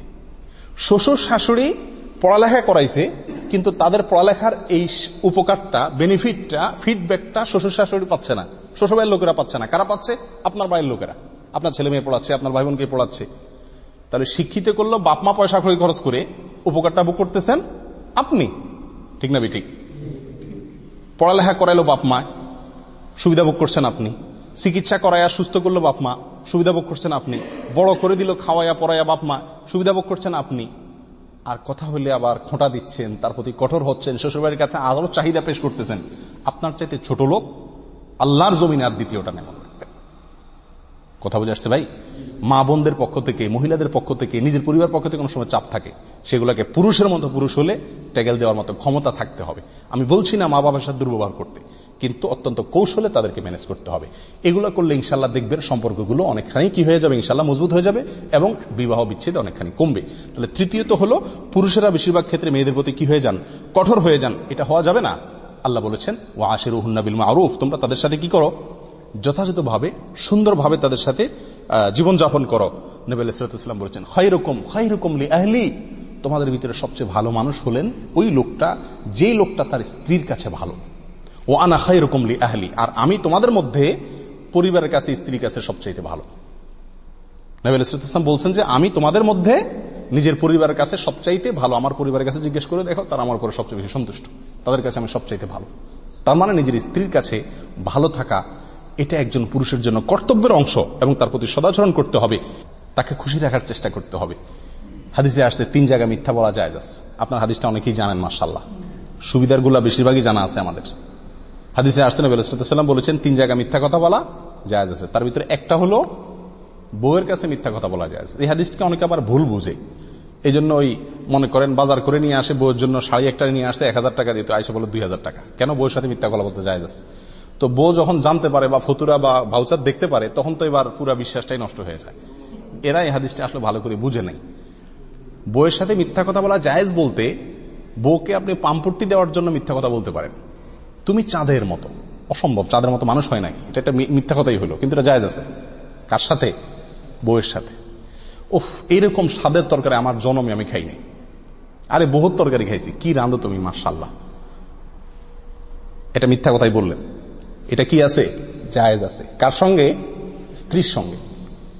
শ্বশুর শাশুড়ি পড়ালেখা করাইছে, কিন্তু তাদের পড়ালেখার এই উপকারটা বেনিফিটটা ফিডব্যাকটা শ্বশুর শাশুড়ি পাচ্ছে না। শ্বশুর ভাইয়ের লোকেরা পাচ্ছে না। কারা পাচ্ছে? আপনার ভাইয়ের লোকেরা। আপনার ছেলে মেয়ে পড়াচ্ছে, আপনার ভাই বোনকে পড়াচ্ছে। তাহলে শিক্ষিত করল, বাপমা পয়সা খরচ করে উপকারটা করতেছেন আপনি। ঠিক না ঠিক পড়ালেখা করাইলো বাপমা সুবিধা ভোগ করছেন আপনি। চিকিৎসা করাইয়া সুস্থ করল বাপমা সুবিধা ভোগ করছেন আপনি। বড় করে দিল, খাওয়াইয়া পড়াইয়া বাপমা সুবিধা ভোগ করছেন আপনি। আর কথা হলে আবার খোঁটা দিচ্ছেন, তার প্রতি কঠোর হচ্ছেন, শ্বশুরবাড়ির কাছে আরও চাহিদা পেশ করতেছেন। আপনার চাইতে ছোট লোক আল্লাহর জমিনে আর দ্বিতীয়টা নেমন কথা বুঝে আসছে ভাই? মা বোনদের পক্ষ থেকে, মহিলাদের পক্ষ থেকে, নিজের পরিবার পক্ষ থেকে কোনো সময় চাপ থাকে। সেগুলোকে পুরুষের মতো পুরুষ হলে ট্যাগেল দেওয়ার মতো ক্ষমতা থাকতে হবে। আমি বলছি না মা বাবার সাথে দুর্ব্যবহার করতে, কিন্তু অত্যন্ত কৌশলে তাদেরকে ম্যানেজ করতে হবে। এগুলো করলে ইনশাল্লাহ দেখবেন সম্পর্কগুলো অনেকখানি কি হয়ে যাবে ইনশাল্লাহ মজবুত হয়ে যাবে এবং বিবাহ বিচ্ছেদ অনেকখানি কমবে। তাহলে তৃতীয়ত হলো, পুরুষেরা বেশিরভাগ ক্ষেত্রে মেয়েদের প্রতি কি হয়ে যান? কঠোর হয়ে যান। এটা হওয়া যাবে না। আল্লাহ বলেছেন ও আশের হুন্নাবিল মারুফ। তোমরা তাদের সাথে কি করো? যথাযথভাবে, সুন্দরভাবে তাদের সাথে জীবনযাপন করো। নবী আলাইসালাম বলেছেন খৈরকম খৈরকম লি আহলি তোমাদের ভিতরে সবচেয়ে ভালো মানুষ হলেন ওই লোকটা যে লোকটা তার স্ত্রীর কাছে ভালো। ও আনা খৈরকম লি আহলি আর আমি তোমাদের মধ্যে পরিবারের কাছে, স্ত্রীর কাছে সবচাইতে ভালো। নবী আলাইসালাম বলছেন যে, আমি তোমাদের মধ্যে নিজের পরিবারের কাছে সবচাইতে ভালো, আমার পরিবারের কাছে জিজ্ঞেস করে দেখো, তারা আমার উপরে সবচেয়ে বেশি সন্তুষ্ট। তাদের কাছে আমি সবচাইতে ভালো। তার মানে নিজের স্ত্রীর কাছে ভালো থাকা এটা একজন পুরুষের জন্য কর্তব্যের অংশ এবং তার প্রতি সদাচরণ করতে হবে। তাকে খুশি রাখার চেষ্টা করতে হবে। হাদিসে আসছে, তিন জায়গায় মিথ্যা বলা যায়। আপনার হাদিসটা অনেকেই জানেন মার্শাল্লাহ সুবিধারগুলা বেশিরভাগই জানা আছে আমাদের। হাদিসে আসছে, নবী আলাইসাল্লাম বলেছেন, তিন জায়গা মিথ্যা কথা বলা যায় আছে। তার ভিতরে একটা হলো, বউয়ের কাছে মিথ্যা কথা বলা যায় এই হাদিসকে অনেকে আবার ভুল বুঝে। এই জন্য ওই মনে করেন, বাজার করে নিয়ে আসে, বউয়ের জন্য শাড়ি একটা নিয়ে আসে, এক হাজার টাকা দিত আইসা বলে দুই হাজার টাকা। কেন বউয়ের সাথে মিথ্যা কথা বলতে যায় আছে? তো বউ যখন জানতে পারে বা ফতুরা বা ভাউচার দেখতে পারে, তখন তো এবার পুরা বিশ্বাসটাই নষ্ট হয়ে যায়। এরা এই হাদিসটা আসলে ভালো করে বুঝে নেই বউয়ের সাথে মিথ্যা কথা বলা জায়েজ বলতে, বউকে আপনি পাম্পট্টি দেওয়ার জন্য মিথ্যা কথা বলতে পারেন। তুমি চাঁদের মতো। অসম্ভব, চাঁদের মতো মানুষ হয় নাকি? এটা একটা মিথ্যা কথাই হলো, কিন্তু এটা জায়েজ আছে। কার সাথে? বউয়ের সাথে। ওফ এইরকম স্বাদের তরকারি আমার জনমে আমি খাই নাই আরে, বহুত তরকারি খাইছি। কি রান্ধো তুমি মার্শাল্লাহ এটা মিথ্যা কথাই বললেন। এটা কি আছে? জায়েজ আছে। কার সঙ্গে? স্ত্রীর সঙ্গে।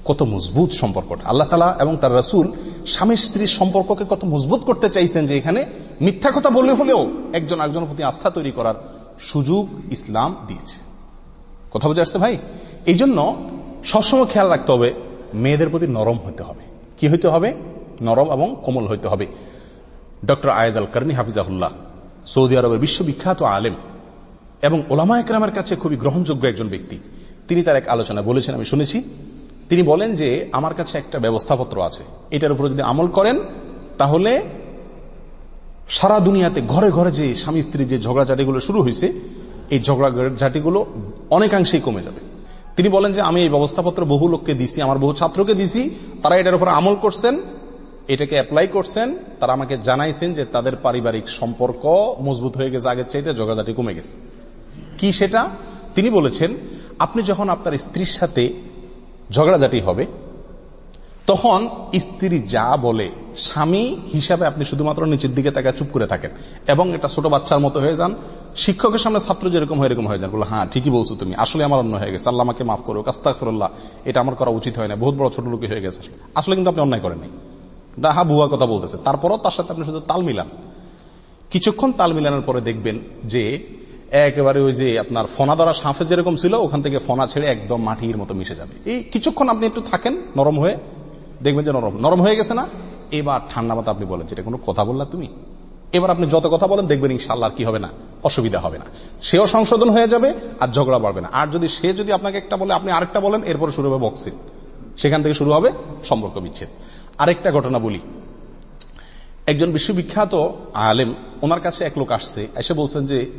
কত মজবুত সম্পর্কটা। আল্লাহ তালা এবং তার রাসুল স্বামী স্ত্রীর সম্পর্ককে কত মজবুত করতে চাইছেন যে এখানে মিথ্যা কথা বললে হলেও একজন একজনের প্রতি আস্থা তৈরি করার সুযোগ ইসলাম দিয়েছে। কথা বুঝে আসছে ভাই? এই জন্য সবসময় খেয়াল রাখতে হবে, মেয়েদের প্রতি নরম হতে হবে। কি হইতে হবে? নরম এবং কোমল হইতে হবে। ডক্টর আয়েজ আল কারনি হাফিজাহুল্লাহ, সৌদি আরবের বিশ্ববিখ্যাত আলেম এবং ওলামা একরামের কাছে খুবই গ্রহণযোগ্য একজন ব্যক্তি। তিনি তার এক আলোচনা বলেছেন, আমি শুনেছি। তিনি বলেন যে, আমার কাছে একটা ব্যবস্থাপত্র আছে। এটার উপরে যদি আমল করেন, তাহলে সারা দুনিয়াতে ঘরে ঘরে যে স্বামী স্ত্রী যে ঝগড়াঝাটিগুলো শুরু হয়েছে, এই ঝগড়াঝাটিগুলো অনেকাংশেই কমে যাবে। তিনি বলেন যে, আমি এই ব্যবস্থাপত্র বহু লোককে দিছি, আমার বহু ছাত্রকে দিছি, তারা এটার উপর আমল করছেন, এটাকে অ্যাপ্লাই করছেন, তারা আমাকে জানাইছেন যে, তাদের পারিবারিক সম্পর্ক মজবুত হয়ে গেছে, আগের চাইতে ঝগড়াঝাটি কমে গেছে। কি সেটা? তিনি বলেছেন, আপনি যখন আপনার স্ত্রীর সাথে ঝগড়াঝাটি হবে, তখন স্ত্রী যা বলে, স্বামী হিসাবে আপনি শুধুমাত্র নিচের দিকে তাকে চুপ করে থাকেন এবং এটা ছোট বাচ্চার মতো হয়ে যান। শিক্ষকের সামনে ছাত্র যেরকম হয়, এরকম হয়ে যান। বলে হ্যাঁ ঠিকই বলছো তুমি। আসলে আমার অন্য হয়ে গেছে। আল্লাহ আমাকে মাফ করো কাস্তাফরুল্লাহ এটা আমার করা উচিত হয় না। বহুত বড় ছোট লোক হয়ে গেছে আসলে। কিন্তু আপনি অন্যায় করেন নাই হা বুয়া কথা বলতেছে। তারপরও তার সাথে আপনি শুধু তাল মিলান। কিছুক্ষণ তাল মিলানোর পরে দেখবেন যে একেবারে ওই যে আপনার ফোনা দ্বারা সাঁফে যেরকম ছিল, ওখান থেকে ফোনা ছেড়ে একদম মাটির মতো মিশে যাবে। এই কিছুক্ষণ আপনি একটু থাকেন, নরম হয়ে, দেখবেন যে নরম। নরম হয়ে গেছে না? এবার ঠান্ডা মতো আপনি বলেন, যেটা কোনো কথা বললা তুমি? এবার আপনি যত কথা বলেন, দেখবেন ইনশাল্লাহ কি হবে না, অসুবিধা হবে না। সেও সংশোধন হয়ে যাবে আর ঝগড়া বাড়বে না। আর যদি সে যদি আপনাকে একটা বলে, আপনি আরেকটা বলেন, এরপরে শুরু হবে বক্সিং। সেখান থেকে শুরু হবে সম্পর্ক বিচ্ছেদ। আরেকটা ঘটনা বলি। একজন বিশ্ববিখ্যাত আলেম, ওনার কাছে এক লোক আসছে, এসে বলছেন যে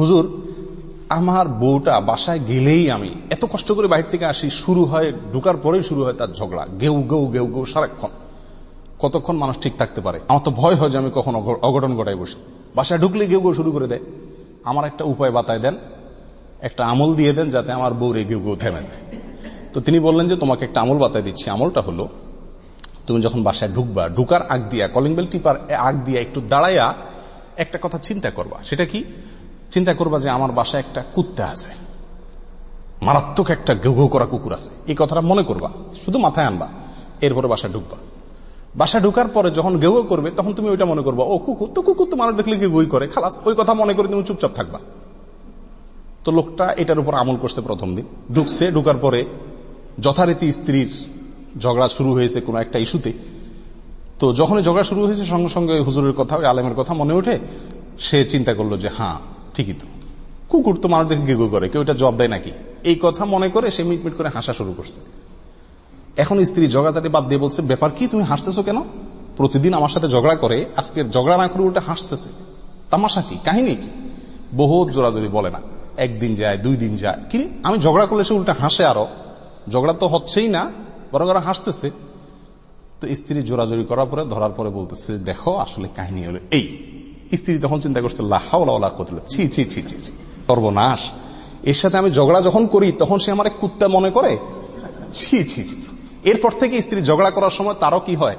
হুজুর, আমার বউটা বাসায় গেলেই আমি এত কষ্ট করে বাহির থেকে আসি, শুরু হয়, ঢুকার পরেই শুরু হয় তার ঝগড়া। গেউ গেউ গেউ গেউ সারাক্ষণ। কতক্ষণ মানুষ ঠিক থাকতে পারে? আমার তো ভয় হয় যে আমি কখন অঘটন ঘটাই বসি। বাসায় ঢুকলে গেউ গেউ শুরু করে দেয়। আমার একটা উপায় বাতায় দেন, একটা আমল দিয়ে দেন যাতে আমার বউরে গেউ গেউ থেমে যায়। তো তিনি বললেন যে, তোমাকে একটা আমল বাতায় দিচ্ছি। আমলটা হলো, তুমি যখন বাসায় ঢুকবা, ঢুকার আগ দিয়া কলিং বেল টিপার আগ দিয়া একটু দাঁড়াইয়া একটা কথা চিন্তা করবা। সেটা কি? চিন্তা করবা যে আমার বাসায় একটা কুত্তা আছে। মারাত্মক একটা গেউ করা কুকুর আছে। এই কথাটা মনে করবা। শুধু মাথায় আনবা। এরপরে বাসা ঢুকবা। বাসা ঢুকার পরে যখন গেউ করবে, তখন তুমি ওইটা মনে করবা, ও, কুকুর, তো কুকুর তো মানুষ দেখলে গেউই করে। খালাস, ওই কথা মনে করে তুমি চুপচাপ থাকবা। তো লোকটা এটার উপর আমল করছে প্রথম দিন। ঢুকছে, ঢুকার পরে যথারীতি স্ত্রীর ঝগড়া শুরু হয়েছে কোনো একটা ইস্যুতে। তো যখনই ঝগড়া শুরু হয়েছে, সঙ্গে সঙ্গে হুজুরের কথা, ওই আলেমের কথা মনে ওঠে। সে চিন্তা করল যে হ্যাঁ ঠিকই তো। কুকুর তো মানুষ দেখে গেগু করে, কেউ এটা জবাব দেয় নাকি? এই কথা মনে করে সে মিটমিট করে হাসা শুরু করছে। এখন স্ত্রী ঝগড়াঝাটি বাদ দিয়ে বলছে, ব্যাপার কি? তুমি হাসতেছো কেন? প্রতিদিন আমার সাথে ঝগড়া করে আজকে ঝগড়া না করে উল্টা হাসতেছে। তামাশা কি? কাহিনী কি? বহুত জোরাজোরি বলে না। একদিন যায়, দুই দিন যায়। কি আমি ঝগড়া করলে সে উল্টা হাসে আরও? ঝগড়া তো হচ্ছেই না, বরং ওরা হাসতেছে। তো স্ত্রী জোরাজোরি করার পরে ধরার পরে বলতেছে, দেখো, আসলে কাহিনী হলো এই। স্ত্রী তখন চিন্তা করছে লাহাওলা করতে ছি ছি ছি ছি ছি, সর্বনাশ। এর সাথে আমি ঝগড়া যখন করি, তখন সে আমার কুত্তা মনে করে? ছি ছি ছি এরপর থেকে স্ত্রী ঝগড়া করার সময় তারও কি হয়?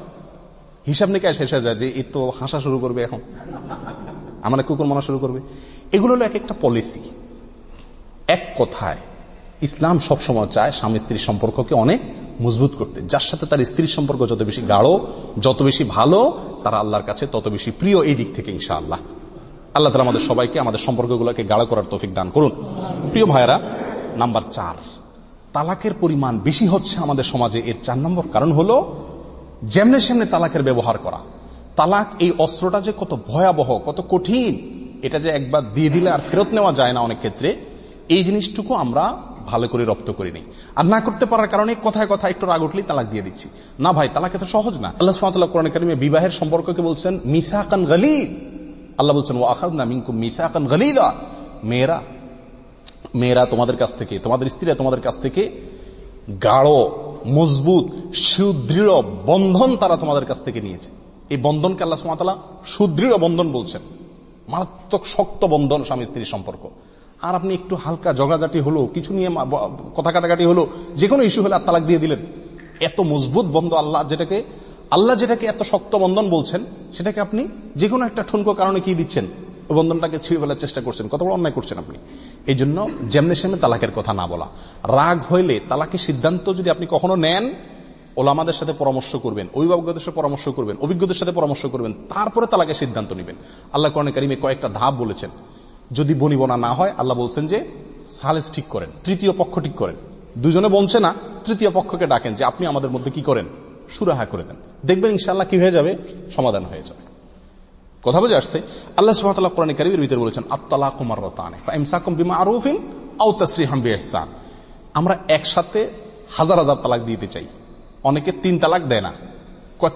হিসাব নিকায় শেষ যায় যে এ তো হাসা শুরু করবে এখন। আমার কুকুর মনে শুরু করবে। এগুলো হলো এক একটা পলিসি এক কথায় ইসলাম সবসময় চায় স্বামী স্ত্রীর সম্পর্ককে অনেক মজবুত করতে। যার সাথে তার স্ত্রীর সম্পর্ক যত বেশি গাঢ়, যত বেশি ভালো, তারা আল্লাহর কাছে তত বেশি প্রিয় এই দিক থেকে ইনশা আল্লাহ আল্লাহ তালা আমাদের সবাইকে আমাদের সম্পর্কগুলোকে গাঢ় করার তৌফিক দান করুন। প্রিয় ভাইরা নাম্বার চার। তালাকের পরিমাণ বেশি হচ্ছে আমাদের সমাজে এর চার নম্বর কারণ হলো যেমনে সেমনে তালাকের ব্যবহার করা। তালাক এই অস্ত্রটা যে কত ভয়াবহ, কত কঠিন, এটা যে একবার দিয়ে দিলে আর ফেরত নেওয়া যায় না অনেক ক্ষেত্রে, এই জিনিসটুকু আমরা ভালো করে রপ্ত করি নেই। আর না করতে পারার কারণে কথায় কথা একটু রাগ উঠলেই তালাক দিয়ে দিচ্ছি। না ভাই, তালাক এত সহজ না। আল্লাহ সুমাতাল্লাহ কোরআন কারিমে বিবাহের সম্পর্ককে বলছেন, মিসাকান গলিদ আল্লাহ বলছেন ও আখাদ না মিঙ্কু মিসাকান গলিদা মেয়েরা মেয়েরা তোমাদের কাছ থেকে, তোমাদের স্ত্রীরা তোমাদের কাছ থেকে গাঢ়, মজবুত, সুদৃঢ় বন্ধন তারা তোমাদের কাছ থেকে নিয়েছে। এই বন্ধনকে আল্লাহ সুমাতালা সুদৃঢ় বন্ধন বলছেন। মারাত্মক শক্ত বন্ধন স্বামী স্ত্রীর সম্পর্ক। আর আপনি একটু হালকা জগাজাটি হলো কিছু নিয়ে কথা কাটাকাটি হলো যে কোনো ইস্যু হলে আর তালাক দিয়ে দিলেন। এত মজবুত বন্ধ আল্লাহ যেটাকে আল্লাহ যেটাকে এত শক্ত বন্ধন বলছেন, সেটাকে আপনি যে কোনো একটা ঠুনকো কারণে কি দিচ্ছেন? ওই বন্ধনটাকে ছিঁড়ে ফেলার চেষ্টা করছেন। কত বড় অন্যায় করছেন আপনি। এই জন্য যেমনে সেমনে তালাকের কথা না বলা। রাগ হইলে তালাকের সিদ্ধান্ত যদি আপনি কখনো নেন, ওলামাদের সাথে পরামর্শ করবেন, অভিভাবকদের সাথে পরামর্শ করবেন, অভিজ্ঞদের সাথে পরামর্শ করবেন, তারপরে তালাকের সিদ্ধান্ত নেবেন। আল্লাহ কর্ণে কারিমে কয়েকটা ধাপ বলেছেন। যদি বনিবনা না হয়, আল্লাহ বলছেন যে, সালেস ঠিক করেন, তৃতীয় পক্ষ ঠিক করেন। দুজনে বলছে না, তৃতীয় পক্ষকে ডাকেন যে, আপনি আমাদের মধ্যে কি করেন? সুরাহা করে দেন। দেখবেন ইনশাল্লাহ কি হয়ে যাবে? সমাধান হয়ে যাবে। কথা বুঝে আসছে? আল্লাহ সুহামতাল্লাহ কোরআন কারিমের ভিতরে বলেছেন আত্তালা কুমার রতানে বিমা আরুফিন আউ তাসরিহাম বিহসান আমরা একসাথে হাজার হাজার তালাক দিতে চাই। অনেকে তিন তালাক দেয় না।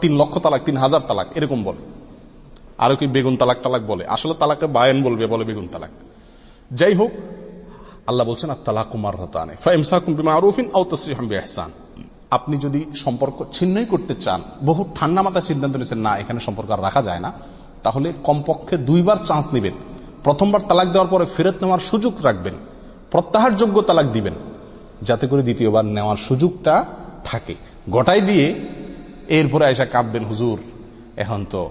তিন লক্ষ তালাক, তিন হাজার তালাক, এরকম বলে। আরও কি বেগুন তালাক তালাক বলে? আসলে তালাকে বায়ন বলবে, বলে বেগুন তালাক। যাই হোক, আল্লাহ বলছেন তালাক কুমার রতানে ফাইমসাকুম বিমা আরুফিন আউ তাসরিহাম বিহসান আপনি যদি সম্পর্ক ছিন্নই করতে চান, বহু ঠান্ডা মাথা সিদ্ধান্ত নিয়েছেন, না, এখানে সম্পর্ক আর রাখা যায় না, তাহলে কমপক্ষে দুইবার চান্স নেবেন। প্রথমবার তালাক দেওয়ার পরে ফেরত নেওয়ার সুযোগ রাখবেন, প্রত্যাহার যোগ্য তালাক দিবেন, যাতে করে দ্বিতীয়বার নেওয়ার সুযোগটা থাকে। গোটাই দিয়ে এরপরে এসে কাঁদবেন, হুজুর, এখন তো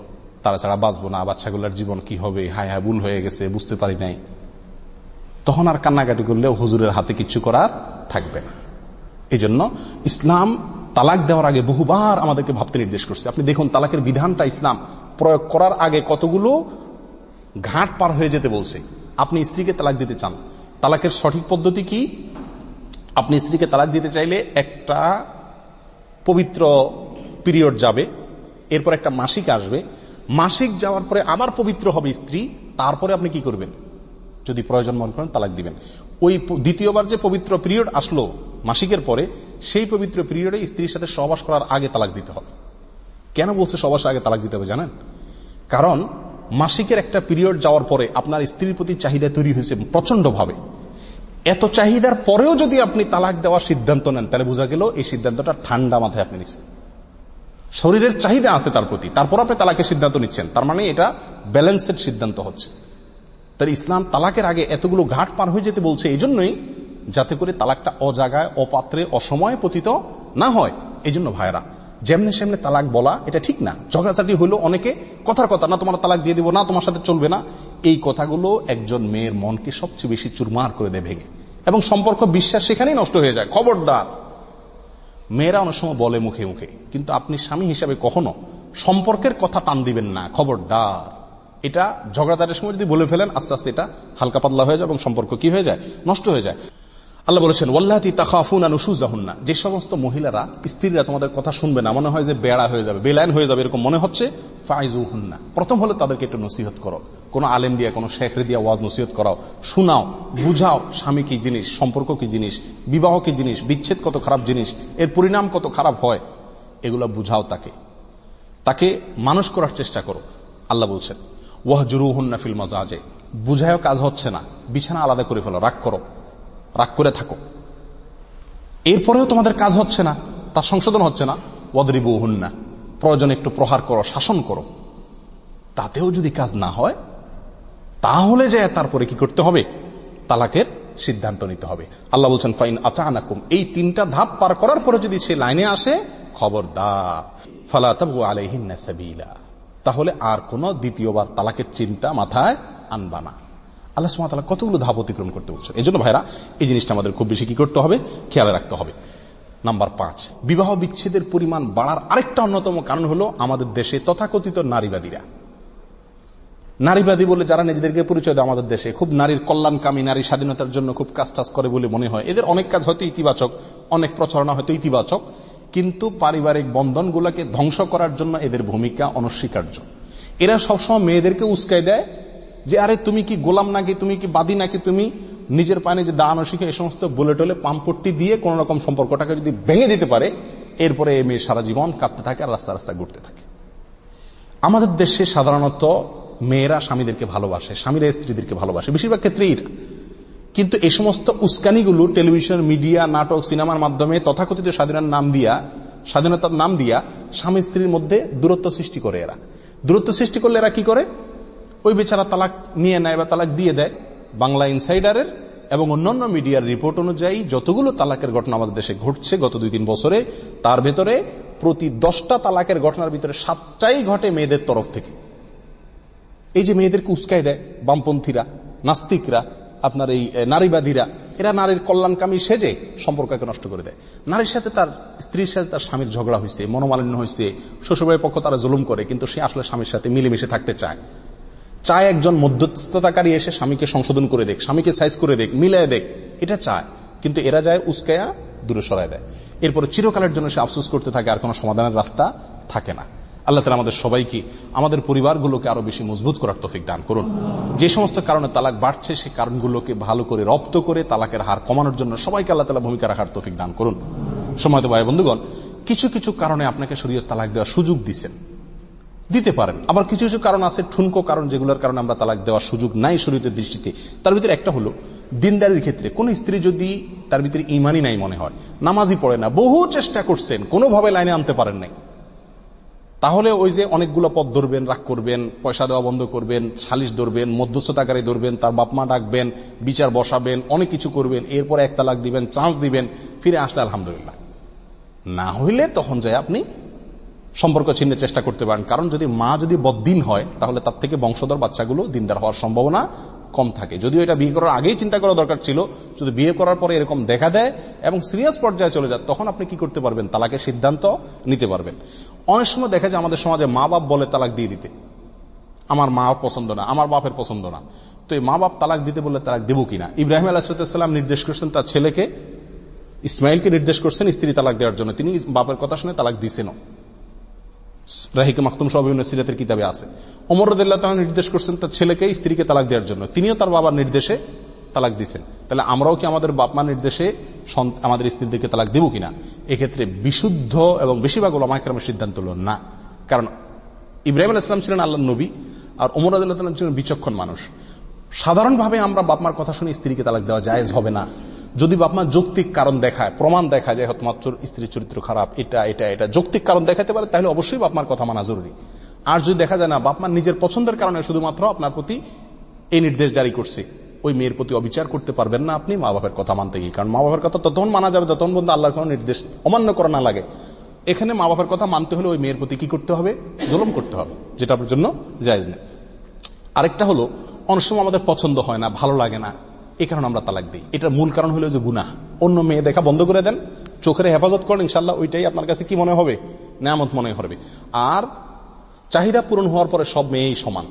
তারা ছাড়া বাঁচবো না, বাচ্চাগুলোর জীবন কি হবে? হায় হায়, ভুল হয়ে গেছে, বুঝতে পারি নাই। তখন আর কান্নাকাটি করলেও হুজুরের হাতে কিছু করার থাকবে না। এই জন্য ইসলাম তালাক দেওয়ার আগে বহুবার আমাদেরকে ভাবতে নির্দেশ করছে। আপনি দেখুন, তালাকের বিধানটা ইসলাম প্রয়োগ করার আগে কতগুলো ঘাট পার হয়ে যেতে বলছে। আপনি স্ত্রীকে তালাক দিতে চান। তালাকের সঠিক পদ্ধতি কি? আপনি স্ত্রীকে তালাক দিতে চাইলে একটা পবিত্র পিরিয়ড যাবে, এরপর একটা মাসিক আসবে মাসিক যাওয়ার পরে আবার পবিত্র হবে স্ত্রী, তারপরে আপনি কি করবেন? যদি প্রয়োজন মনে করেন, তালাক দিবেন। ওই দ্বিতীয়বার যে পবিত্র পিরিয়ড আসলো মাসিকের পরে, সেই পবিত্র পিরিয়ডে স্ত্রীর সাথে সহবাস করার আগে তালাক দিতে হবে। কেন বলছে সবার আগে তালাক দিতে হবে জানেন? কারণ মাসিকের একটা পিরিয়ড যাওয়ার পরে আপনার স্ত্রীর প্রতি চাহিদা তৈরি হয়েছে প্রচণ্ড ভাবে এত চাহিদার পরেও যদি আপনি তালাক দেওয়ার সিদ্ধান্ত নেন, তাহলে বোঝা গেল এই সিদ্ধান্তটা ঠান্ডা মাথায় আপনি নিচ্ছেন শরীরের চাহিদা আছে তার প্রতি। তারপর আপনি তালাকের সিদ্ধান্ত নিচ্ছেন। তার মানে এটা ব্যালেন্সের সিদ্ধান্ত হচ্ছে। তার ইসলাম তালাকের আগে এতগুলো ঘাট পার হয়ে যেতে বলছে এই জন্যই যাতে করে তালাকটা অজাগায়, অপাত্রে, অসময়ে পতিত না হয়। এই জন্য ভাইরা যেমনি সেমনি তালাক বলা এটা ঠিক না। ঝগড়াঝাটি হলো অনেকে, কথার কথা, না, তোমার তালাক দিয়ে দিব, না, তোমার সাথে চলবে না। এই কথাগুলো একজন মেয়ের মনকে সবচেয়ে বেশি চুরমার করে ভেঙে। এবং সম্পর্ক, বিশ্বাস সেখানেই নষ্ট হয়ে যায়। খবরদার। মেয়েরা অনেক সময় বলে মুখে মুখে, কিন্তু আপনি স্বামী হিসাবে কখনো সম্পর্কের কথা টান দিবেন না। খবরদার। এটা ঝগড়াদারের সময় যদি বলে ফেলেন, আস্তে আস্তে এটা হালকা পাতলা হয়ে যায় এবং সম্পর্ক কি হয়ে যায়? নষ্ট হয়ে যায়। আল্লাহ বলেছেন ওল্লাহাতি তাকাফুনা নুসুজাহুন্না যে সমস্ত মহিলারা, স্ত্রীরা তোমাদের কথা শুনবে না। মনে হয় যে বেড়া হয়ে যাবে, বেলাইন হয়ে যাবে, এরকম মনে হচ্ছে। ফাইজু হুন্না প্রথম হলে তাদেরকে একটু নসিহত করো। কোনো আলেম দিয়া, কোনো শেখরে দিয়া ওয়াজ নসিহত করাও। শোনাও, বুঝাও স্বামী কি জিনিস, সম্পর্ক কি জিনিস, বিবাহ কি জিনিস, বিচ্ছেদ কত খারাপ জিনিস, এর পরিণাম কত খারাপ হয়, এগুলো বুঝাও তাকে। তাকে মানুষ করার চেষ্টা করো, আল্লাহ বলছেন। ওয়াহ জুরু হুন্না ফিল মজাজে। বুঝায়ও কাজ হচ্ছে না। বিছানা আলাদা করে ফেলো, রাগ করো। রাগ করে থাকো। এরপরেও তোমাদের কাজ হচ্ছে না তার সংশোধন হচ্ছে না। ওয়াদরিবু হুন্না প্রয়োজন একটু প্রহার করো, শাসন করো। তাতেও যদি কাজ না হয়, তাহলে যে তারপরে কি করতে হবে? তালাকের সিদ্ধান্ত নিতে হবে। আল্লাহ বলছেন, ফাইন আতানাকুম, এই তিনটা ধাপ পার করার পরে যদি সে লাইনে আসে, খবরদার। ফালাতাবু সাবিলা। তাহলে আর কোন দ্বিতীয়বার তালাকের চিন্তা মাথায় আনবা না। আল্লাহ সুমাতালা কতগুলো ধাপ অতিক্রম করতে বলছে এই জন্য ভাইরা, এই জিনিসটা আমাদের খুব বেশি কি করতে হবে? খেয়াল রাখতে হবে। নাম্বার পাঁচ, বিবাহ বিচ্ছেদের পরিমাণ বাড়ার আরেকটা অন্যতম কারণ হলো আমাদের দেশে তথাকথিত নারীবাদীরা। নারীবাদী বলে যারা নিজেদেরকে পরিচয় দেয়, আমাদের দেশে খুব নারীর কল্যাণকামী, নারী স্বাধীনতার জন্য খুব কাজ টাজ করে বলে মনে হয়। এদের অনেক কাজ হয়তো ইতিবাচক, অনেক প্রচারণা হয়তো ইতিবাচক, কিন্তু পারিবারিক বন্ধনগুলোকে ধ্বংস করার জন্য এদের ভূমিকা অনস্বীকার্য। এরা সবসময় মেয়েদেরকে উস্কাই দেয় যে আরে তুমি কি গোলাম নাকি, তুমি কি বাদী নাকি, তুমি নিজের পায়ে যে দাঁড়ানো শিখে এই সমস্ত বলে টলে পাম্পট্টি দিয়ে কোন রকম সম্পর্কটাকে যদি ভেঙে দিতে পারে, এরপরে এই মেয়ে সারা জীবন কাঁপতে থাকে আর রাস্তা রাস্তা ঘুরতে থাকে। আমাদের দেশে সাধারণত মেয়েরা স্বামীদেরকে ভালোবাসে, স্বামীরা স্ত্রীদেরকে ভালোবাসে, বেশিরভাগ ক্ষেত্রেই কিন্তু এই সমস্ত উস্কানিগুলো টেলিভিশন, মিডিয়া, নাটক, সিনেমার মাধ্যমে তথাকথিত স্বাধীনতার নাম দিয়া, স্বাধীনতার নাম দিয়া স্বামী স্ত্রীর মধ্যে দূরত্ব সৃষ্টি করে এরা। দূরত্ব সৃষ্টি করলে এরা কি করে? ওই বেচারা তালাক নিয়ে নেয় বা তালাক দিয়ে দেয় বাংলা ইনসাইডারের এবং অন্যান্য মিডিয়ার রিপোর্ট অনুযায়ী যতগুলো তালাকের ঘটনা আমাদের দেশে ঘটছে গত দুই তিন বছরে, তার ভেতরে প্রতি দশটা তালাকের ঘটনার ভিতরে সাতটাই ঘটে মেয়েদের তরফ থেকে। এই যে মেয়েদেরকে উস্কাই দেয় বামপন্থীরা, নাস্তিকরা, আপনার এই নারীবাদীরা, এরা নারীর কল্যাণকামী সেজে সম্পর্ককে নষ্ট করে দেয়। নারীর সাথে তার স্ত্রীর সাথে তার স্বামীর ঝগড়া হয়েছে মনোমালিন্য হয়েছে শ্বশুরবাড়ির পক্ষ তারা জুলুম করে, কিন্তু সে আসলে স্বামীর সাথে মিলেমিশে থাকতে চায়। চায় একজন মধ্যস্থতাকারী এসে স্বামীকে সংশোধন করে দেখ, স্বামীকে সাইজ করে দেখ, মিলায় দেখ। এটা চায়। কিন্তু এরা যায় উস্কায়া দূরে সরায় দেয়। এরপরে চিরকালের জন্য সে আফসোস করতে থাকে, আর কোনো সমাধানের রাস্তা থাকে না। আল্লাহ তালা আমাদের সবাইকে, আমাদের পরিবারগুলোকে আরও বেশি মজবুত করার তফিক দান করুন। যে সমস্ত কারণে তালাক বাড়ছে সেই কারণগুলোকে ভালো করে রপ্ত করে তালাকের হার কমানোর জন্য সবাইকে আল্লাহ তালা ভূমিকা রাখার তফিক দান করুন। সময় তো ভাই বন্ধুগণ, কিছু কিছু কারণে আপনাকে শরীর তালাক দেওয়ার সুযোগ দিচ্ছেন দিতে পারেন। আবার কিছু কিছু কারণ আছে, ঠুনকো কারণ যেগুলোর কারণে আমরা তালাক দেওয়ার সুযোগ নাই শরীরের দৃষ্টিতে। তার ভিতরে একটা হলো, দিনদারির ক্ষেত্রে কোন স্ত্রী যদি তার ভিতরে ইমানই নাই মনে হয়, নামাজই পড়ে না, বহু চেষ্টা করছেন, কোনোভাবে লাইনে আনতে পারেন নাই। তাহলে ওই যে অনেকগুলো পথ ধরবেন, রাগ করবেন, পয়সা দেওয়া বন্ধ করবেন, সালিশ ধরবেন, মধ্যস্থতাকারী ধরবেন, তার বাপমা ডাকবেন, বিচার বসাবেন, অনেক কিছু করবেন, এরপরে এক তালাক দিবেন, চান্স দিবেন, ফিরে আসলে আলহামদুলিল্লাহ। না হইলে তখন যায় আপনি সম্পর্ক ছিন্নের চেষ্টা করতে পারেন। কারণ যদি মা যদি বদ্দিন হয়, তাহলে তার থেকে বংশধর বাচ্চাগুলো দিনদার হওয়ার সম্ভাবনা কম থাকে। যদিও এটা বিয়ে করার আগেই চিন্তা করা দরকার ছিল, যদি বিয়ে করার পরে এরকম দেখা দেয় এবং সিরিয়াস পর্যায়ে চলে যায়, তখন আপনি কি করতে পারবেন? তালাকের সিদ্ধান্ত নিতে পারবেন। অনেক সময় দেখা যায় আমাদের সমাজে মা বাপ বলে তালাক দিয়ে দিতে। আমার মা পছন্দ না, আমার বাপের পছন্দ না। তো এই মা বাপ তালাক দিতে বললে তালাক দেবো কিনা ইব্রাহিম আলাহাম নির্দেশ করছেন তার ছেলেকে, ইসমাইলকে নির্দেশ করছেন স্ত্রী তালাক দেওয়ার জন্য। তিনি বাপের কথা শুনে তালাক দিছেন রাহিকে বিভিন্ন সিরাতের কিতাবে আছে। অমর রদুল্লাহ তালা নির্দেশ করছেন তার ছেলেকে, স্ত্রীকে তালাক দেওয়ার জন্য। তিনিও তার বাবার নির্দেশে তালাক দিচ্ছেন তাহলে আমরাও কি আমাদের বাপমা নির্দেশে আমাদের স্ত্রীদেরকে তালাক দিব কিনা? এক্ষেত্রে বিশুদ্ধ এবং বেশিরভাগ ওলামাইকরামের সিদ্ধান্ত হল না। কারণ ইব্রাহিম আল ইসলাম ছিলেন আল্লাহ নবী, আর ওমর আদাল্লাহ ছিলেন বিচক্ষণ মানুষ। সাধারণভাবে আমরা বাপমার কথা শুনে স্ত্রীকে তালাক দেওয়া জায়েজ হবে না। যদি বাপমা যৌক্তিক কারণ দেখায়, প্রমাণ দেখা যায় হয়তো স্ত্রীর চরিত্র খারাপ, এটা এটা এটা যৌক্তিক কারণ দেখাতে পারে, তাহলে অবশ্যই বাপমার কথা মানা জরুরি। আর যদি দেখা যায় না বাপমার নিজের পছন্দের কারণে শুধুমাত্র আপনার প্রতি এই নির্দেশ জারি করছে, ওই মেয়ের প্রতি অবিচার করতে পারবেন না আপনি, মা বাপের কথা মানতে গিয়ে। কারণ মা বাপের কথা ততক্ষণ মানা যাবে ততক্ষণ পর্যন্ত আল্লাহর কোন নির্দেশ অমান্য করা না লাগে। এখানে মা বাবার কথা মানতে হলে ওই মেয়ের প্রতি কি করতে হবে? জুলুম করতে হবে, যেটা আপনার জন্য জায়জ নেই। আরেকটা হলো, অনেক সময় আমাদের পছন্দ হয় না, ভালো লাগে না এই কারণে আমরা তালাক দিই। এটার মূল কারণ হলো যে গুনাহ। অন্য মেয়ে দেখা বন্ধ করে দেন, চোখের হেফাজত করেন ইনশাল্লাহ ওইটাই আপনার কাছে কি মনে হবে? নেয়ামত মনে হবে। আর চাহিদা পূরণ হওয়ার পরে সব মেয়েই সমান।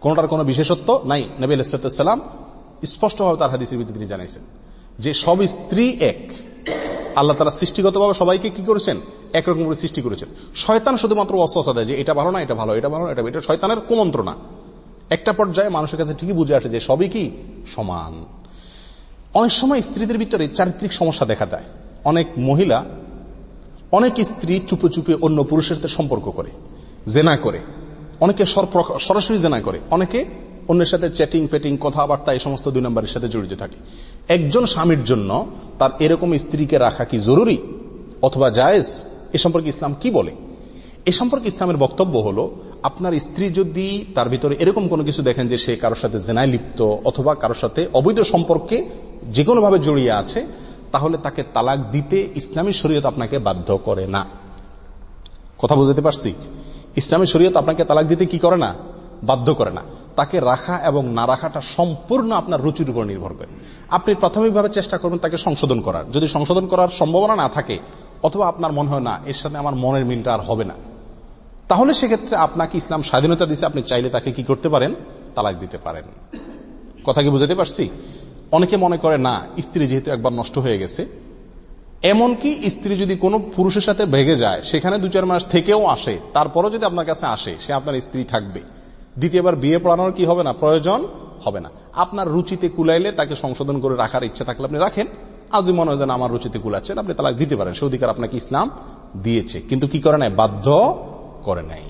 কোনটার কোনো বিশেষত্ব নাই? নবী আলাইসালাম স্পষ্টভাবে তার হাদিসের ভিত্তি তিনি জানাইছেন যে সব স্ত্রী এক। আল্লাহ তারা সৃষ্টিগতভাবে সবাইকে কি করেছেন? একরকম করে সৃষ্টি করেছেন। শয়তান শুধুমাত্র অস্বস্থা দেয় যে এটা ভালো না, এটা ভালো এটা ভালো এটা এটা শয়তানের কুমন্ত্রণা। একটা পর্যায়ে মানুষের কাছে ঠিকই বুঝে আসে যে সবই কি? সমান। অনেক সময় স্ত্রীদের ভিতরে চারিত্রিক সমস্যা দেখা দেয়। অনেক মহিলা অনেক স্ত্রী চুপে চুপে অন্য পুরুষের সাথে সম্পর্ক করে, জেনা করে। অনেকে সরাসরি জেনা করে। অনেকে অন্যের সাথে চ্যাটিং ফেটিং কথাবার্তা এই সমস্ত দুই নম্বরের সাথে জড়িত থাকে। একজন স্বামীর জন্য তার এরকম স্ত্রীকে রাখা কি জরুরি অথবা জায়েজ? এ সম্পর্কে ইসলাম কি বলে? এ সম্পর্কে ইসলামের বক্তব্য হলো আপনার স্ত্রী যদি তার ভিতরে এরকম কোনো কিছু দেখেন যে সে কারোর সাথে জেনায় লিপ্ত অথবা কারোর সাথে অবৈধ সম্পর্কে যে কোনোভাবে জড়িয়ে আছে, তাহলে তাকে তালাক দিতে ইসলামী শরীয়ত আপনাকে বাধ্য করে না। কথা বুঝতে পারছি? ইসলামী শরীয়ত আপনাকে তালাক দিতে কি করে না? বাধ্য করে না। তাকে রাখা এবং না রাখাটা সম্পূর্ণ আপনার রুচির উপর নির্ভর করে। আপনি প্রাথমিকভাবে চেষ্টা করবেন তাকে সংশোধন করার। যদি সংশোধন করার সম্ভাবনা না থাকে, অথবা আপনার মনে হয় না, এর সাথে আমার মনের মিলটা আর হবে না। তাহলে সেক্ষেত্রে আপনাকে ইসলাম স্বাধীনতা দিছে, আপনি চাইলে তাকে কি করতে পারেন? তালাক দিতে পারেন। কথা কি বুঝাতে পারছি? অনেকে মনে করে, না, স্ত্রী যেহেতু একবার নষ্ট হয়ে গেছে। এমনকি স্ত্রী যদি কোনো পুরুষের সাথে ভেগে যায়, সেখানে দু চার মাস থেকেও আসে, তারপরও যদি আপনার কাছে আসে, সে আপনার স্ত্রী থাকবে। দ্বিতীয়বার বিয়ে পড়ানোর কি হবে না? প্রয়োজন হবে না। আপনার রুচিতে কুলাইলে তাকে সংশোধন করে রাখার ইচ্ছা থাকলে আপনি রাখেন। যদি মনে হয় যেন আমার রুচিতে কুলাচ্ছেন আপনি তালাক দিতে পারেন। সে অধিকার আপনাকে ইসলাম দিয়েছে। কিন্তু কি করে নাই বাধ্য করে নাই।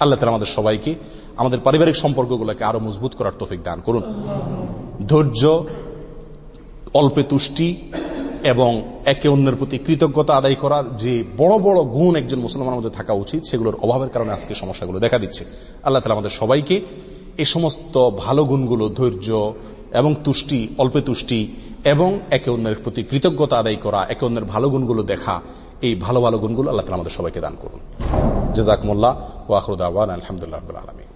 আল্লাহ তালা আমাদের সবাইকে আমাদের পারিবারিক সম্পর্কগুলোকে আরও মজবুত করার তফিক দান করুন। ধৈর্য, অল্পে তুষ্টি এবং একে অন্যের প্রতি কৃতজ্ঞতা আদায় করার যে বড় বড় গুণ একজন মুসলমানের মধ্যে থাকা উচিত, সেগুলোর অভাবের কারণে আজকে সমস্যাগুলো দেখা দিচ্ছে। আল্লাহ তালা আমাদের সবাইকে এই সমস্ত ভালো গুণগুলো, ধৈর্য এবং তুষ্টি, অল্পে তুষ্টি এবং একে অন্যের প্রতি কৃতজ্ঞতা আদায় করা, একে অন্যের ভালো গুণগুলো দেখা এই ভালো ভালো গুণগুলো আল্লাহ তালা আমাদের সবাইকে দান করুন। জেজাকমুল্লাহ ওয়াহরুদ আলহামদুলিল্লাহ আলমী